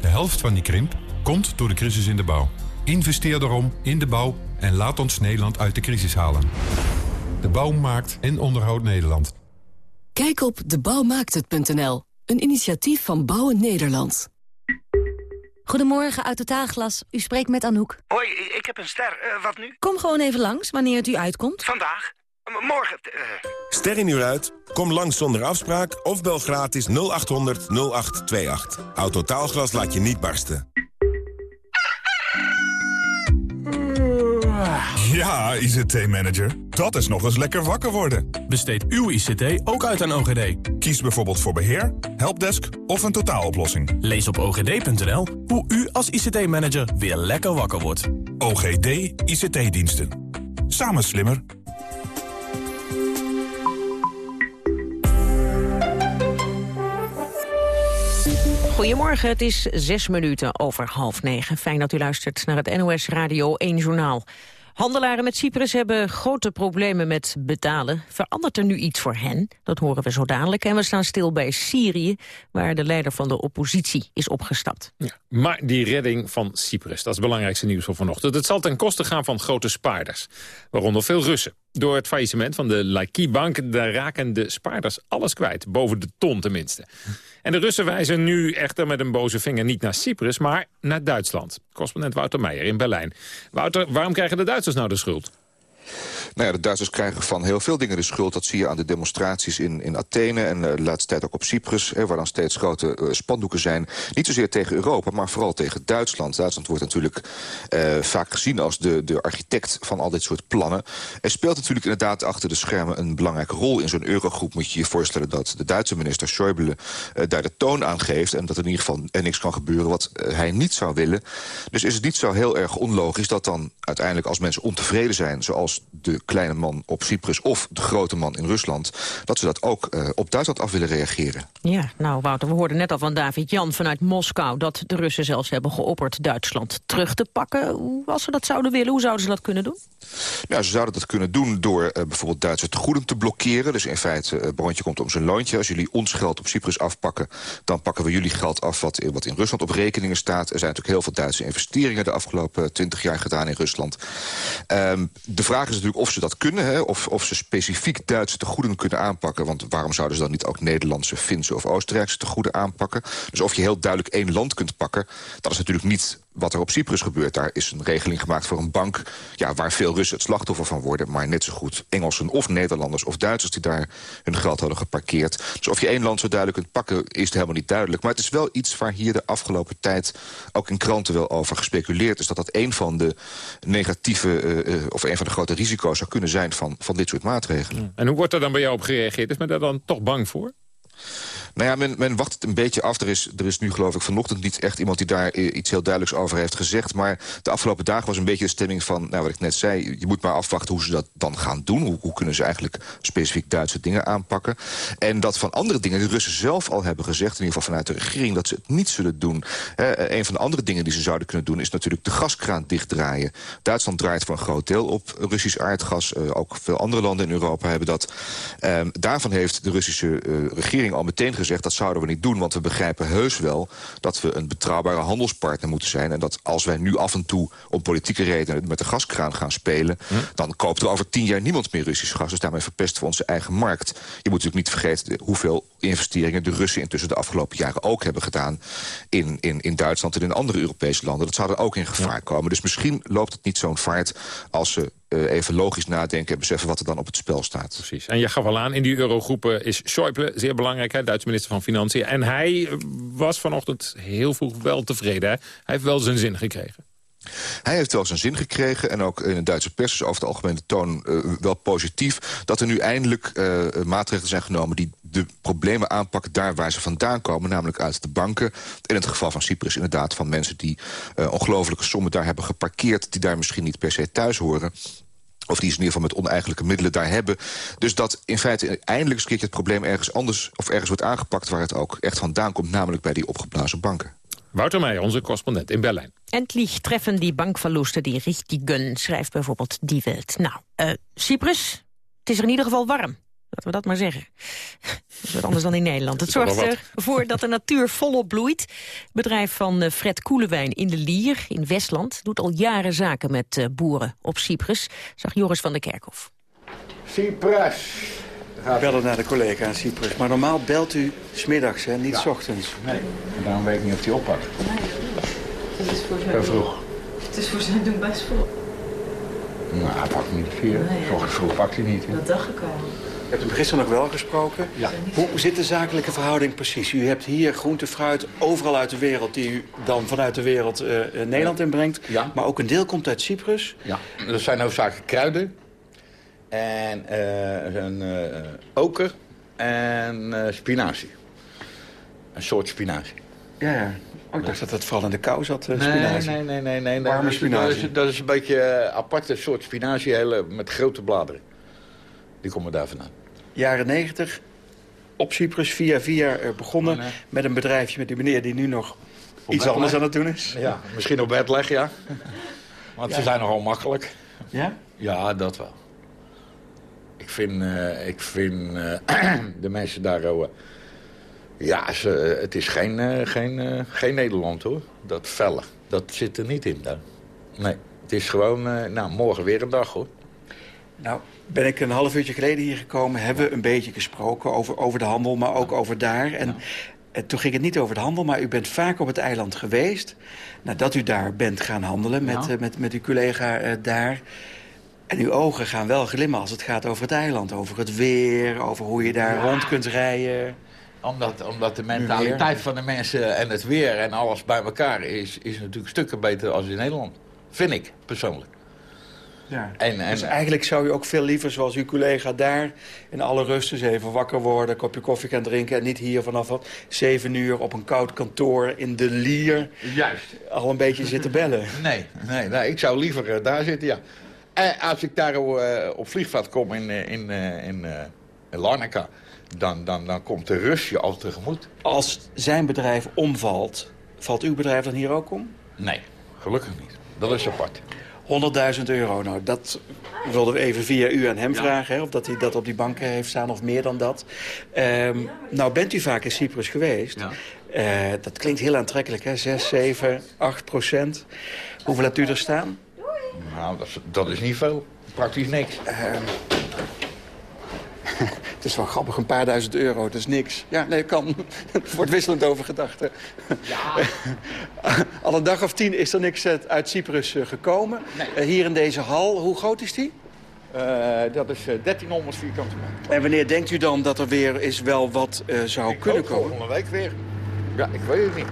De helft van die krimp komt door de crisis in de bouw. Investeer daarom in de bouw en laat ons Nederland uit de crisis halen. De bouw maakt en onderhoudt Nederland. Kijk op debouwmaakthet.nl, een initiatief van Bouwen Nederland. Goedemorgen, Autotaalglas. U spreekt met Anouk. Hoi, ik heb een ster. Uh, wat nu? Kom gewoon even langs, wanneer het u uitkomt. Vandaag? Morgen? Uh... Ster uur uit? Kom langs zonder afspraak of bel gratis 0800 0828. Autotaalglas laat je niet barsten. Ja, ICT-manager. Dat is nog eens lekker wakker worden. Besteed uw ICT ook uit aan OGD. Kies bijvoorbeeld voor beheer, helpdesk of een totaaloplossing. Lees op ogd.nl hoe u als ICT-manager weer lekker wakker wordt. OGD ICT-diensten. Samen slimmer. Goedemorgen, het is zes minuten over half negen. Fijn dat u luistert naar het NOS Radio 1 Journaal. Handelaren met Cyprus hebben grote problemen met betalen. Verandert er nu iets voor hen? Dat horen we zo dadelijk. En we staan stil bij Syrië, waar de leider van de oppositie is opgestapt. Ja, maar die redding van Cyprus, dat is het belangrijkste nieuws van vanochtend. Het zal ten koste gaan van grote spaarders, waaronder veel Russen. Door het faillissement van de Laiki-bank raken de spaarders alles kwijt. Boven de ton tenminste. En de Russen wijzen nu echter met een boze vinger niet naar Cyprus, maar naar Duitsland. Correspondent Wouter Meijer in Berlijn. Wouter, waarom krijgen de Duitsers nou de schuld? Nou ja, de Duitsers krijgen van heel veel dingen de schuld. Dat zie je aan de demonstraties in, in Athene en uh, de laatste tijd ook op Cyprus... Hè, waar dan steeds grote uh, spandoeken zijn. Niet zozeer tegen Europa, maar vooral tegen Duitsland. Duitsland wordt natuurlijk uh, vaak gezien als de, de architect van al dit soort plannen. Er speelt natuurlijk inderdaad achter de schermen een belangrijke rol. In zo'n eurogroep moet je je voorstellen dat de Duitse minister Schäuble... daar de toon aan geeft en dat er in ieder geval niks kan gebeuren... wat hij niet zou willen. Dus is het niet zo heel erg onlogisch dat dan uiteindelijk als mensen ontevreden zijn... zoals de kleine man op Cyprus of de grote man in Rusland... dat ze dat ook uh, op Duitsland af willen reageren. Ja, nou Wouter, we hoorden net al van David Jan vanuit Moskou... dat de Russen zelfs hebben geopperd Duitsland terug te pakken. Als ze dat zouden willen, hoe zouden ze dat kunnen doen? Nou, ze zouden dat kunnen doen door uh, bijvoorbeeld Duitse tegoeden te blokkeren. Dus in feite, uh, Brandje komt om zijn loontje. Als jullie ons geld op Cyprus afpakken... dan pakken we jullie geld af wat, wat in Rusland op rekeningen staat. Er zijn natuurlijk heel veel Duitse investeringen... de afgelopen twintig jaar gedaan in Rusland. Um, de vraag is natuurlijk of ze dat kunnen... Hè, of, of ze specifiek Duitse tegoeden kunnen aanpakken. Want waarom zouden ze dan niet ook Nederlandse, Finse of Oostenrijkse tegoeden aanpakken? Dus of je heel duidelijk één land kunt pakken... dat is natuurlijk niet wat er op Cyprus gebeurt. Daar is een regeling gemaakt voor een bank... Ja, waar veel Russen het slachtoffer van worden... maar net zo goed Engelsen of Nederlanders of Duitsers... die daar hun geld hadden geparkeerd. Dus of je één land zo duidelijk kunt pakken, is helemaal niet duidelijk. Maar het is wel iets waar hier de afgelopen tijd... ook in kranten wel over gespeculeerd is... dat dat een van de negatieve... Uh, uh, of een van de grote risico's zou kunnen zijn van, van dit soort maatregelen. En hoe wordt er dan bij jou op gereageerd? Is men daar dan toch bang voor? Nou ja, men, wacht het een beetje af. Er is, er is nu geloof ik vanochtend niet echt iemand die daar iets heel duidelijks over heeft gezegd. Maar de afgelopen dagen was een beetje de stemming van, nou wat ik net zei... je moet maar afwachten hoe ze dat dan gaan doen. Hoe, hoe kunnen ze eigenlijk specifiek Duitse dingen aanpakken. En dat van andere dingen, de Russen zelf al hebben gezegd... in ieder geval vanuit de regering, dat ze het niet zullen doen. He, een van de andere dingen die ze zouden kunnen doen... is natuurlijk de gaskraan dichtdraaien. Duitsland draait voor een groot deel op Russisch aardgas. Uh, ook veel andere landen in Europa hebben dat. Um, daarvan heeft de Russische regering al meteen gezegd dat zouden we niet doen, want we begrijpen heus wel... dat we een betrouwbare handelspartner moeten zijn. En dat als wij nu af en toe om politieke redenen met de gaskraan gaan spelen... Hm? dan koopt er over tien jaar niemand meer Russisch gas. Dus daarmee verpesten we onze eigen markt. Je moet natuurlijk niet vergeten hoeveel investeringen de Russen intussen de afgelopen jaren ook hebben gedaan... in, in, in Duitsland en in andere Europese landen. Dat zou er ook in gevaar ja. komen. Dus misschien loopt het niet zo'n vaart als ze uh, even logisch nadenken en beseffen wat er dan op het spel staat. Precies. En je gaf al aan, in die eurogroepen is Schäuble zeer belangrijk, hè, Duitse minister van Financiën. En hij was vanochtend heel vroeg wel tevreden. Hè? Hij heeft wel zijn zin gekregen. Hij heeft wel zijn zin gekregen en ook in de Duitse pers is over de algemene toon uh, wel positief... dat er nu eindelijk uh, maatregelen zijn genomen die de problemen aanpakken daar waar ze vandaan komen, namelijk uit de banken. In het geval van Cyprus inderdaad van mensen die uh, ongelofelijke sommen daar hebben geparkeerd... die daar misschien niet per se thuis horen. Of die ze in ieder geval met oneigenlijke middelen daar hebben. Dus dat in feite eindelijk eens een keertje het probleem ergens anders... of ergens wordt aangepakt waar het ook echt vandaan komt... namelijk bij die opgeblazen banken. Wouter Meijer, onze correspondent in Berlijn. Endlich treffen die bankverlusten die richtigen, schrijft bijvoorbeeld Die Welt. Nou, uh, Cyprus, het is er in ieder geval warm. Laten we dat maar zeggen. <laughs> Dat is wat anders dan in Nederland. Het zorgt ervoor dat de natuur volop bloeit. Het bedrijf van Fred Koelewijn in de Lier in Westland... doet al jaren zaken met boeren op Cyprus. Zag Joris van der Kerkhof. Cyprus. Ik bellen naar de collega in Cyprus. Maar normaal belt u smiddags, hè, niet ja. s ochtends. Nee, en daarom weet ik niet of hij oppakt. Nee, het is voor zijn... Heel vroeg. Het is voor zijn doen best vroeg. Nou, hij pakt niet vier. Nee, S ochtends vroeg pakt hij niet. Hè? Dat dacht ik al. Je hebt hem gisteren nog wel gesproken. Ja. Hoe zit de zakelijke verhouding precies? U hebt hier groente, fruit overal uit de wereld... die u dan vanuit de wereld uh, Nederland inbrengt. Ja. Maar ook een deel komt uit Cyprus. Ja, er zijn hoofdzakelijk kruiden. En uh, een uh, oker en spinazie. Een soort spinazie. Ja, ja. Oh, ik dacht dat het vooral in de kou zat, uh, nee, spinazie. Nee, nee, nee. nee, Warme dat, spinazie. Dat is, dat is een beetje een aparte soort spinazie hele, met grote bladeren. Die komen daar vandaan. Jaren negentig, op Cyprus, via via begonnen... Oh, nee. met een bedrijfje met die meneer die nu nog op iets anders aan het doen is. Ja, misschien op bed leggen, ja. <laughs> Want ja. ze zijn nogal makkelijk. Ja? Ja, dat wel. Ik vind, uh, ik vind uh, <clears throat> de mensen daar... Uh, ja, ze, het is geen, uh, geen, uh, geen Nederland hoor. Dat felle, dat zit er niet in daar. Nee, het is gewoon, uh, nou, morgen weer een dag hoor. Nou, ben ik een half uurtje geleden hier gekomen. Hebben we een beetje gesproken over, over de handel, maar ook over daar. En ja. toen ging het niet over de handel, maar u bent vaak op het eiland geweest. Nadat u daar bent gaan handelen met, ja. met, met uw collega daar. En uw ogen gaan wel glimmen als het gaat over het eiland. Over het weer, over hoe je daar ja. rond kunt rijden omdat, omdat de mentaliteit van de mensen en het weer en alles bij elkaar is, is natuurlijk stukken beter als in Nederland. Vind ik, persoonlijk. Ja. En, en, dus eigenlijk zou u ook veel liever, zoals uw collega daar... in alle rust eens even wakker worden, een kopje koffie gaan drinken... en niet hier vanaf wat zeven uur op een koud kantoor in de lier... Juist. al een beetje zitten bellen. <laughs> Nee, nee, nee ik zou liever uh, daar zitten, ja. En als ik daar uh, op vliegveld kom in, in, uh, in, in Larnaca dan, dan, dan komt de rust je al tegemoet. Als zijn bedrijf omvalt, valt uw bedrijf dan hier ook om? Nee, gelukkig niet. Dat is apart. 100.000 euro, nou dat wilden we even via u aan hem ja. vragen... Hè, of dat hij dat op die banken heeft staan of meer dan dat. Um, nou bent u vaak in Cyprus geweest. Ja. Uh, dat klinkt heel aantrekkelijk, hè? 6, 7, 8 procent. Hoeveel hebt u er staan? Nou, dat is, dat is niet veel. Praktisch niks. Uh, <laughs> het is wel grappig, een paar duizend euro, dat is niks. Ja, nee, kan. Het <laughs> wordt wisselend over gedachten. Ja. <laughs> Al een dag of tien is er niks uit Cyprus gekomen. Nee. Uh, hier in deze hal, hoe groot is die? Uh, dat is uh, 1300 vierkante meter. En wanneer denkt u dan dat er weer eens wel wat uh, zou ik kunnen komen? volgende week weer. Ja, ik weet het niet.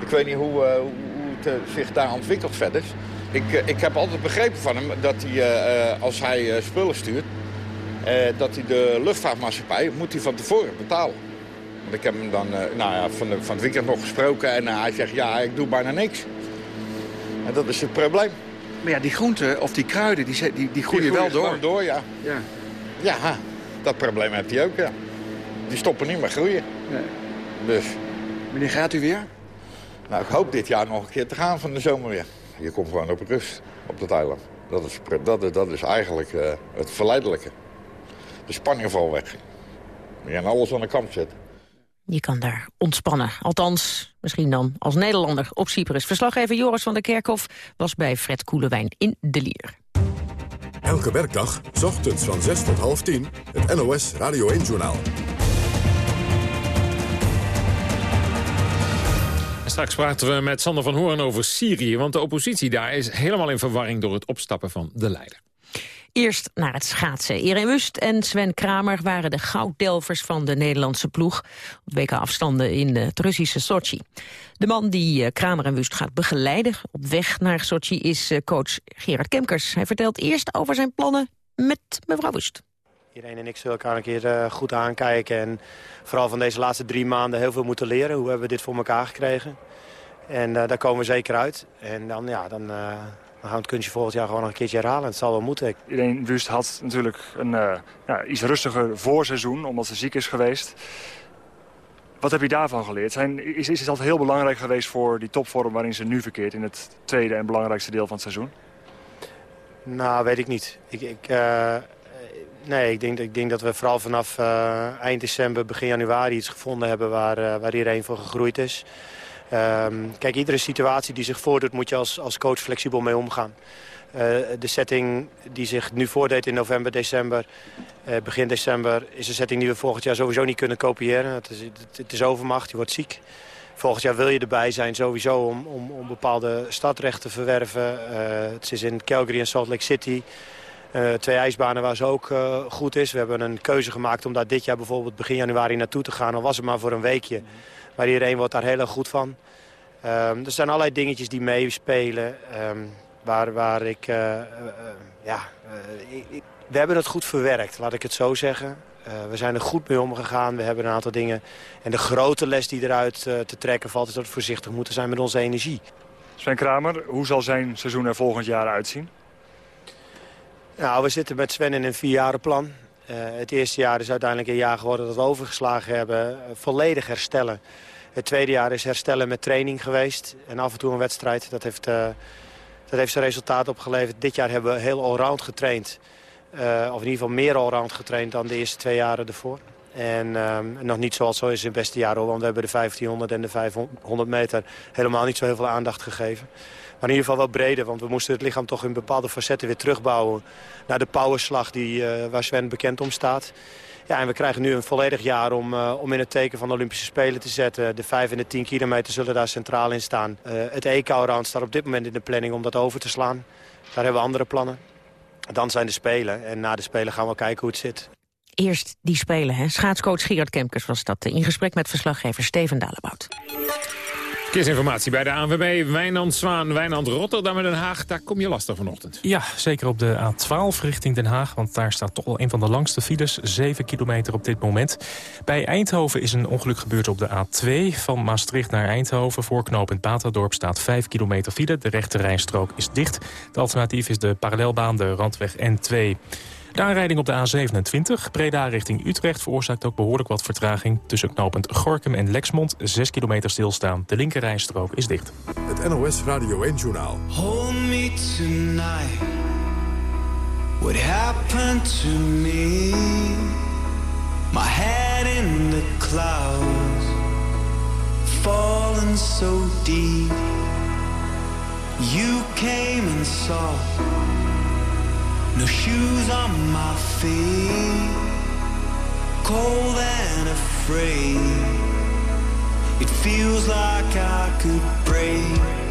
Ik weet niet hoe, hoe het zich daar ontwikkelt verder. Ik, ik heb altijd begrepen van hem dat hij, als hij spullen stuurt... Uh, dat hij de luchtvaartmaatschappij moet hij van tevoren betalen. Want ik heb hem dan uh, nou ja, van, de, van het weekend nog gesproken en uh, hij zegt ja, ik doe bijna niks. En dat is het probleem. Maar ja, die groenten of die kruiden, die, die, die, die groeien wel door. door, ja. ja. Ja, dat probleem heeft hij ook, ja. Die stoppen niet meer groeien. Nee. Dus. Wanneer gaat u weer? Nou, ik hoop dit jaar nog een keer te gaan van de zomer weer. Je komt gewoon op rust op dat eiland. Dat is, dat is, dat is eigenlijk het verleidelijke de spanning valt weg. Je kan alles aan de kant zetten. Je kan daar ontspannen. Althans, misschien dan als Nederlander op Cyprus. Verslaggever Joris van der Kerkhof was bij Fred Koelewijn in De Lier. Elke werkdag, s ochtends van 6 tot half 10, het NOS Radio 1-journaal. Straks praten we met Sander van Hoorn over Syrië... want de oppositie daar is helemaal in verwarring door het opstappen van de leider. Eerst naar het schaatsen. Irene Wust en Sven Kramer waren de gouddelvers van de Nederlandse ploeg. Op WK-afstanden in het Russische Sochi. De man die Kramer en Wust gaat begeleiden op weg naar Sochi is coach Gerard Kemkers. Hij vertelt eerst over zijn plannen met mevrouw Wust. Irene en ik zullen elkaar een keer goed aankijken. En vooral van deze laatste drie maanden heel veel moeten leren. Hoe hebben we dit voor elkaar gekregen? En daar komen we zeker uit. En dan, ja, dan, dan gaan we het kunstje volgend jaar gewoon nog een keertje herhalen. Het zal wel moeten. Irene Wust had natuurlijk een uh, ja, iets rustiger voorseizoen, omdat ze ziek is geweest. Wat heb je daarvan geleerd? Zijn, is, is altijd heel belangrijk geweest voor die topvorm waarin ze nu verkeert... in het tweede en belangrijkste deel van het seizoen? Nou, weet ik niet. Ik, ik, uh, nee, ik denk, ik denk dat we vooral vanaf uh, eind december, begin januari iets gevonden hebben... waar, waar iedereen voor gegroeid is. Um, kijk, iedere situatie die zich voordoet moet je als, als coach flexibel mee omgaan. Uh, de setting die zich nu voordeed in november, december, uh, begin december... is een setting die we volgend jaar sowieso niet kunnen kopiëren. Het is, het, is overmacht, je wordt ziek. Volgend jaar wil je erbij zijn sowieso om, om, om bepaalde stadrechten te verwerven. Uh, het is in Calgary en Salt Lake City. twee ijsbanen waar ze ook goed is. We hebben een keuze gemaakt om daar dit jaar bijvoorbeeld begin januari naartoe te gaan. Al was het maar voor een weekje. Maar iedereen wordt daar heel erg goed van. Um, er zijn allerlei dingetjes die meespelen. Um, waar, waar ik... ja, we hebben het goed verwerkt, laat ik het zo zeggen. Uh, we zijn er goed mee omgegaan. We hebben een aantal dingen. En de grote les die eruit uh, te trekken valt... is dat we voorzichtig moeten zijn met onze energie. Sven Kramer, hoe zal zijn seizoen er volgend jaar uitzien? Nou, we zitten met Sven in een vierjarenplan. Uh, het eerste jaar is uiteindelijk een jaar geworden dat we overgeslagen hebben. volledig herstellen. Het tweede jaar is herstellen met training geweest. En af en toe een wedstrijd. Dat heeft, dat heeft zijn resultaat opgeleverd. Dit jaar hebben we heel allround getraind. Of in ieder geval meer allround getraind dan de eerste twee jaren ervoor. En um, nog niet zoals zo is in het beste jaren, want we hebben de 1500 en de 500 meter helemaal niet zo heel veel aandacht gegeven. In ieder geval wel breder, want we moesten het lichaam toch in bepaalde facetten weer terugbouwen naar de powerslag die, uh, waar Sven bekend om staat. Ja, en we krijgen nu een volledig jaar om, uh, om in het teken van de Olympische Spelen te zetten. De 5 en de 10 kilometer zullen daar centraal in staan. Uh, het EK-round staat op dit moment in de planning om dat over te slaan. Daar hebben we andere plannen. Dan zijn de Spelen. En na de Spelen gaan we kijken hoe het zit. Eerst die Spelen, hè? Schaatscoach Gerard Kemkers was dat in gesprek met verslaggever Steven Dalebout. Verkeersinformatie bij de ANWB, Wijnand Zwaan, Wijnand Rotterdam en Den Haag. Daar kom je lastig vanochtend. Ja, zeker op de A12 richting Den Haag. Want daar staat toch wel een van de langste files. 7 kilometer op dit moment. Bij Eindhoven is een ongeluk gebeurd op de A2. Van Maastricht naar Eindhoven. Voor knooppunt Baterdorp staat 5 kilometer file. De rechte rijstrook is dicht. Het alternatief is de parallelbaan, de Randweg N2. De aanrijding op de A27, Breda richting Utrecht... veroorzaakt ook behoorlijk wat vertraging. Tussen knooppunt Gorkum en Lexmond 6 kilometer stilstaan. De linkerrijstrook is dicht. Het NOS Radio 1-journaal. Hold me tonight What happened to me My head in the clouds Falling so deep You came and saw No shoes on my feet, cold and afraid. It feels like I could break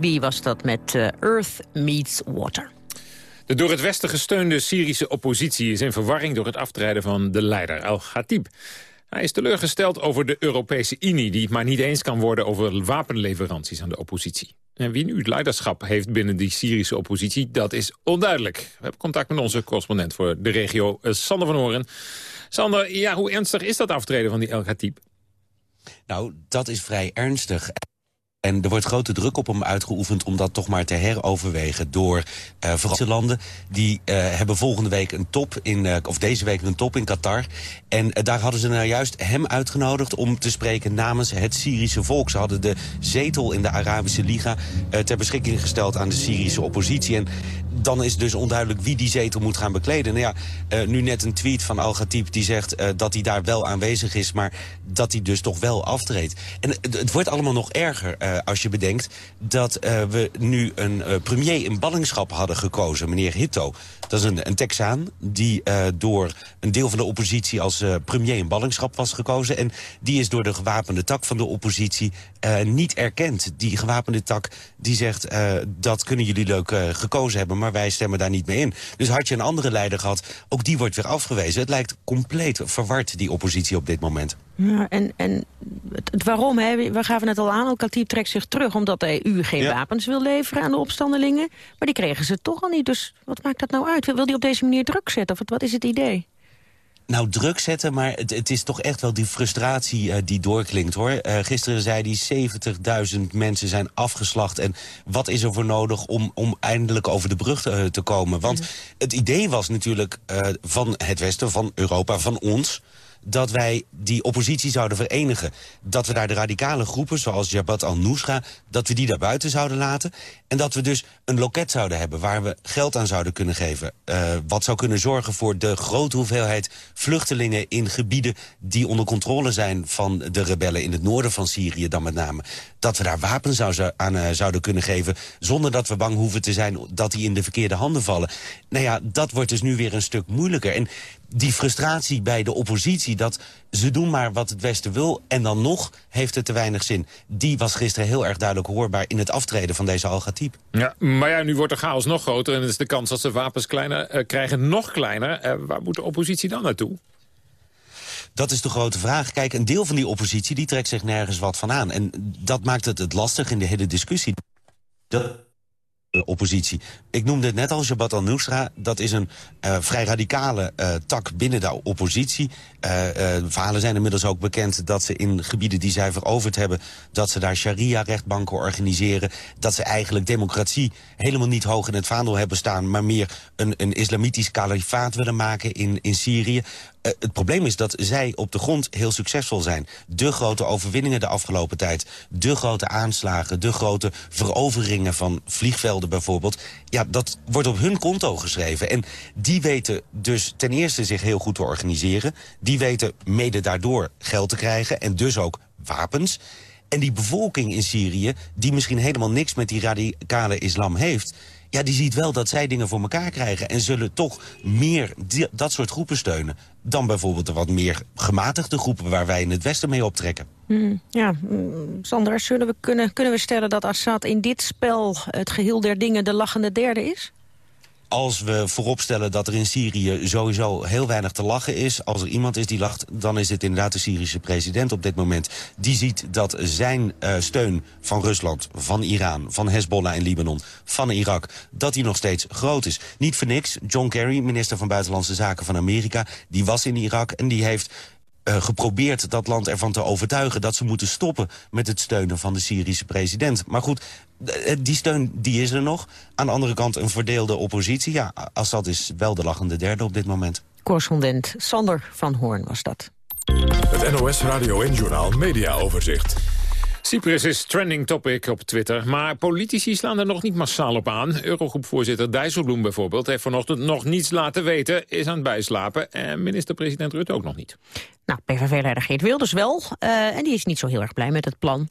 Rigby was dat met eh, Earth Meets Water. De door het Westen gesteunde Syrische oppositie is in verwarring door het aftreden van de leider Al-Ghatib. Hij is teleurgesteld over de Europese Unie die het maar niet eens kan worden over wapenleveranties aan de oppositie. En wie nu het leiderschap heeft binnen die Syrische oppositie, dat is onduidelijk. We hebben contact met onze correspondent voor de regio, eh, Sander van Horen. Sander, ja, hoe ernstig is dat aftreden van die El Khatib? Nou, dat is vrij ernstig. En er wordt grote druk op hem uitgeoefend om dat toch maar te heroverwegen door uh, vooral landen. Die uh, hebben volgende week een top in, uh, of deze week een top in Qatar. En daar hadden ze nou juist hem uitgenodigd om te spreken namens het Syrische volk. Ze hadden de zetel in de Arabische Liga ter beschikking gesteld aan de Syrische oppositie. En dan is dus onduidelijk wie die zetel moet gaan bekleden. Nou ja, nu net een tweet van Al-Ghatib die zegt dat hij daar wel aanwezig is... maar dat hij dus toch wel aftreedt. En het, wordt allemaal nog erger uh, als je bedenkt dat we nu een premier in ballingschap hadden gekozen, meneer Hitto. Dat is een, een Texaan die door een deel van de oppositie als premier in ballingschap was gekozen. En die is door de gewapende tak van de oppositie niet erkend. Die gewapende tak die zegt dat kunnen jullie leuk gekozen hebben, maar wij stemmen daar niet mee in. Dus had je een andere leider gehad, ook die wordt weer afgewezen. Het lijkt compleet verward, die oppositie op dit moment. Ja, en, en het, waarom, hè? we gaven het al aan, Al-Khatib trekt zich terug... omdat de EU geen ja. wapens wil leveren aan de opstandelingen. Maar die kregen ze toch al niet, dus wat maakt dat nou uit? Wil, wil die op deze manier druk zetten, of wat, wat is het idee? Nou, druk zetten, maar het, het, is toch echt wel die frustratie uh, die doorklinkt, hoor. Uh, gisteren zei hij 70.000 mensen zijn afgeslacht. En wat is er voor nodig om, om eindelijk over de brug te, uh, te komen? Want mm. het idee was natuurlijk van het Westen, van Europa, van ons dat wij die oppositie zouden verenigen. Dat we daar de radicale groepen, zoals Jabhat al-Nusra... dat we die daar buiten zouden laten. En dat we dus een loket zouden hebben waar we geld aan zouden kunnen geven. Uh, wat zou kunnen zorgen voor de grote hoeveelheid vluchtelingen... in gebieden die onder controle zijn van de rebellen... in het noorden van Syrië dan met name. Dat we daar wapens aan uh, zouden kunnen geven... zonder dat we bang hoeven te zijn dat die in de verkeerde handen vallen. Nou ja, dat wordt dus nu weer een stuk moeilijker. En die frustratie bij de oppositie... dat ze doen maar wat het Westen wil en dan nog heeft het te weinig zin. Die was gisteren heel erg duidelijk hoorbaar... in het aftreden van deze Al-Ghatib. Ja, maar ja, nu wordt de chaos nog groter... en is de kans dat ze wapens kleiner, uh, krijgen nog kleiner. Uh, waar moet de oppositie dan naartoe? Dat is de grote vraag. Kijk, een deel van die oppositie die trekt zich nergens wat van aan. En dat maakt het het lastig in de hele discussie. Dat oppositie. Ik noemde het net al, Jabhat al-Nusra. Dat is een uh, vrij radicale uh, tak binnen de oppositie. Uh, verhalen zijn inmiddels ook bekend dat ze in gebieden die zij veroverd hebben... dat ze daar sharia-rechtbanken organiseren. Dat ze eigenlijk democratie helemaal niet hoog in het vaandel hebben staan... maar meer een, een islamitisch kalifaat willen maken in, in Syrië. Uh, het probleem is dat zij op de grond heel succesvol zijn. De grote overwinningen de afgelopen tijd. De grote aanslagen, de grote veroveringen van vliegvelden bijvoorbeeld. Ja, dat wordt op hun konto geschreven. En die weten dus ten eerste zich heel goed te organiseren. Die weten mede daardoor geld te krijgen en dus ook wapens. En die bevolking in Syrië, die misschien helemaal niks met die radicale islam heeft ja, die ziet wel dat zij dingen voor elkaar krijgen... en zullen toch meer dat soort groepen steunen... dan bijvoorbeeld de wat meer gematigde groepen... waar wij in het Westen mee optrekken. Mm, ja, mm, Sander, zullen we kunnen, kunnen we stellen dat Assad in dit spel... het geheel der dingen de lachende derde is? Als we vooropstellen dat er in Syrië sowieso heel weinig te lachen is... als er iemand is die lacht, dan is het inderdaad de Syrische president op dit moment. Die ziet dat zijn uh, steun van Rusland, van Iran, van Hezbollah in Libanon... van Irak, dat die nog steeds groot is. Niet voor niks, John Kerry, minister van Buitenlandse Zaken van Amerika... die was in Irak en die heeft uh, geprobeerd dat land ervan te overtuigen... dat ze moeten stoppen met het steunen van de Syrische president. Maar goed, die steun die is er nog. Aan de andere kant een verdeelde oppositie. Ja, Assad is wel de lachende derde op dit moment. Correspondent Sander van Hoorn was dat. Het NOS Radio en Journaal Media Overzicht. Cyprus is trending topic op Twitter, maar politici slaan er nog niet massaal op aan. Eurogroepvoorzitter Dijsselbloem bijvoorbeeld heeft vanochtend nog niets laten weten, is aan het bijslapen en minister-president Rutte ook nog niet. Nou, PVV-leider Geert Wilders wel, uh, en die is niet zo heel erg blij met het plan.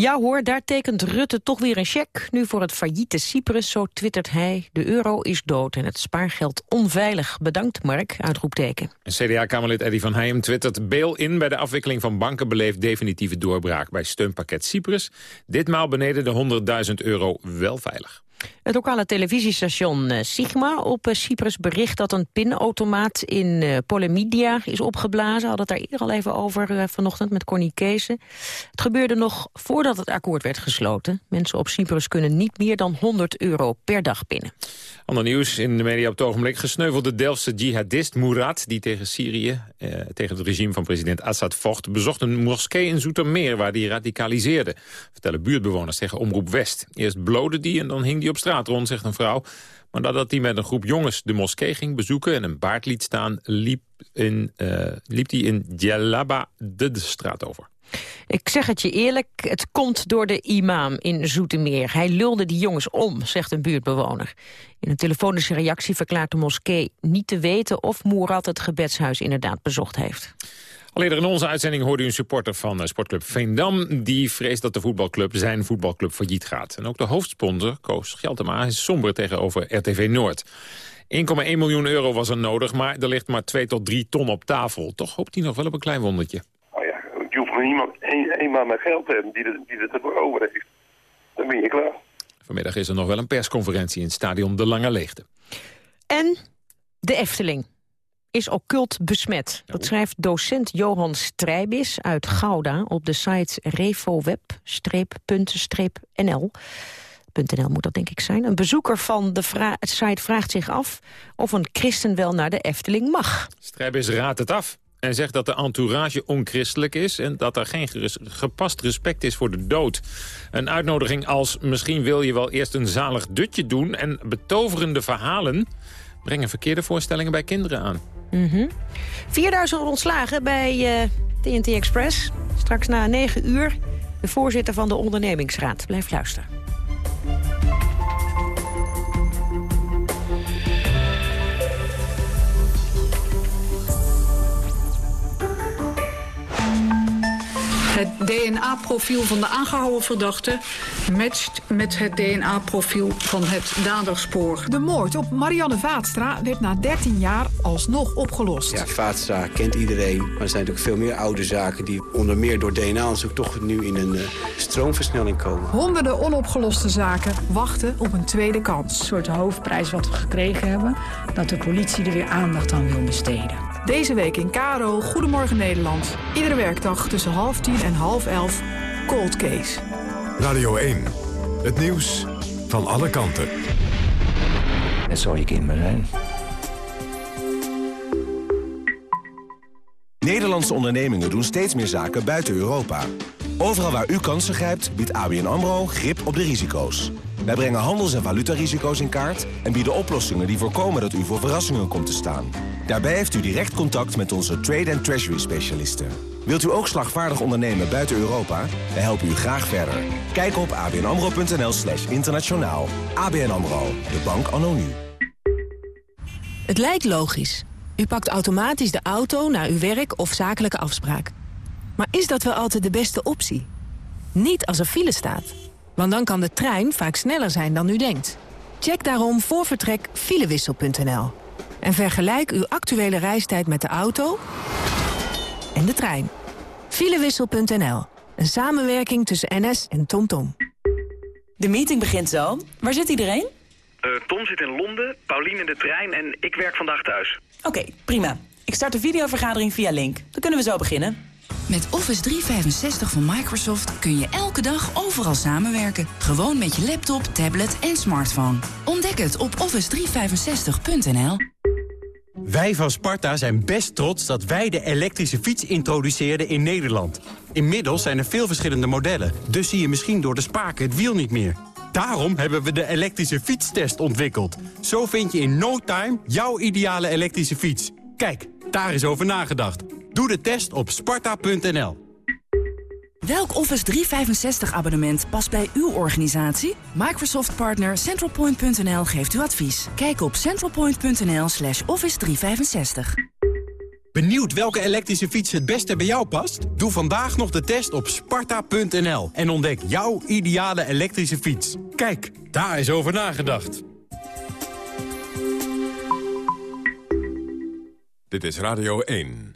Ja hoor, daar tekent Rutte toch weer een cheque. Nu voor het failliete Cyprus, zo twittert hij. De euro is dood en het spaargeld onveilig. Bedankt, Mark, uitroepteken. CDA-kamerlid Eddy van Heijem twittert... bail-in bij de afwikkeling van banken beleeft definitieve doorbraak... bij steunpakket Cyprus. Ditmaal beneden de 100.000 euro wel veilig. Het lokale televisiestation eh, Sigma op eh, Cyprus bericht dat een pinautomaat in uh, Polemidia is opgeblazen. Hadden het daar eerder al even over vanochtend met Corny Kees. Het gebeurde nog voordat het akkoord werd gesloten. Mensen op Cyprus kunnen niet meer dan 100 euro per dag pinnen. Ander nieuws in de media op het ogenblik. Gesneuvelde Delftse jihadist Murat, die tegen Syrië, eh, tegen het regime van president Assad vocht, bezocht een moskee in Zoetermeer waar hij radicaliseerde. Vertellen buurtbewoners tegen Omroep West. Eerst blode die en dan hing die op straat rond, zegt een vrouw. Maar nadat hij met een groep jongens de moskee ging bezoeken en een baard liet staan, liep, in, uh, liep hij in Djellaba de straat over. Ik zeg het je eerlijk, het komt door de imam in Zoetermeer. Hij lulde die jongens om, zegt een buurtbewoner. In een telefonische reactie verklaart de moskee niet te weten... of Moerad het gebedshuis inderdaad bezocht heeft. Al eerder in onze uitzending hoorde u een supporter van eh, sportclub Veendam... die vreest dat de voetbalclub zijn voetbalclub failliet gaat. En ook de hoofdsponsor, Koos Geltema, is somber tegenover RTV Noord. 1,1 miljoen euro was er nodig, maar er ligt maar 2 tot 3 ton op tafel. Toch hoopt hij nog wel op een klein wondertje niemand eenmaal met geld hebben die, het, die het ervoor over heeft. Dan ben je klaar. Vanmiddag is er nog wel een persconferentie in het stadion De Lange Leegte. En de Efteling is occult besmet. Dat schrijft docent Johan Strijbis uit Gouda op de site refoweb-nl. .nl moet dat denk ik zijn. Een bezoeker van de site vraagt zich af of een christen wel naar de Efteling mag. Strijbis raadt het af en zegt dat de entourage onchristelijk is... en dat er geen gepast respect is voor de dood. Een uitnodiging als misschien wil je wel eerst een zalig dutje doen... en betoverende verhalen brengen verkeerde voorstellingen bij kinderen aan. Mm -hmm. 4000 ontslagen bij TNT Express. Straks na 9 uur de voorzitter van de ondernemingsraad. Blijf luisteren. Het DNA-profiel van de aangehouden verdachte matcht met het DNA-profiel van het daderspoor. De moord op Marianne Vaatstra werd na 13 jaar alsnog opgelost. Ja, Vaatstra kent iedereen, maar er zijn natuurlijk veel meer oude zaken... die onder meer door DNA-onderzoek toch nu in een uh, stroomversnelling komen. Honderden onopgeloste zaken wachten op een tweede kans. Een soort hoofdprijs wat we gekregen hebben, dat de politie er weer aandacht aan wil besteden. Deze week in Karo, Goedemorgen Nederland. Iedere werkdag tussen half tien en half elf, Cold Case. Radio 1, het nieuws van alle kanten. Het zal je kind maar zijn. Nederlandse ondernemingen doen steeds meer zaken buiten Europa. Overal waar u kansen grijpt, biedt ABN AMRO grip op de risico's. Wij brengen handels- en valutarisico's in kaart... en bieden oplossingen die voorkomen dat u voor verrassingen komt te staan. Daarbij heeft u direct contact met onze trade- en treasury-specialisten. Wilt u ook slagvaardig ondernemen buiten Europa? Wij helpen u graag verder. Kijk op abnamro.nl slash internationaal. ABN AMRO, de bank anno. Het lijkt logisch. U pakt automatisch de auto naar uw werk of zakelijke afspraak. Maar is dat wel altijd de beste optie? Niet als er file staat. Want dan kan de trein vaak sneller zijn dan u denkt. Check daarom voor vertrek filewissel.nl. En vergelijk uw actuele reistijd met de auto en de trein. Filewissel.nl. Een samenwerking tussen NS en TomTom. De meeting begint zo. Waar zit iedereen? Uh, Tom zit in Londen, Paulien in de trein en ik werk vandaag thuis. Oké, okay, prima. Ik start de videovergadering via Link. Dan kunnen we zo beginnen. Met Office 365 van Microsoft kun je elke dag overal samenwerken. Gewoon met je laptop, tablet en smartphone. Ontdek het op office365.nl. Wij van Sparta zijn best trots dat wij de elektrische fiets introduceerden in Nederland. Inmiddels zijn er veel verschillende modellen, dus zie je misschien door de spaken het wiel niet meer. Daarom hebben we de elektrische fietstest ontwikkeld. Zo vind je in no time jouw ideale elektrische fiets. Kijk, daar is over nagedacht. Doe de test op sparta.nl. Welk Office 365 abonnement past bij uw organisatie? Microsoft partner centralpoint.nl geeft u advies. Kijk op centralpoint.nl slash office 365. Benieuwd welke elektrische fiets het beste bij jou past? Doe vandaag nog de test op sparta.nl en ontdek jouw ideale elektrische fiets. Kijk, daar is over nagedacht. Dit is Radio 1.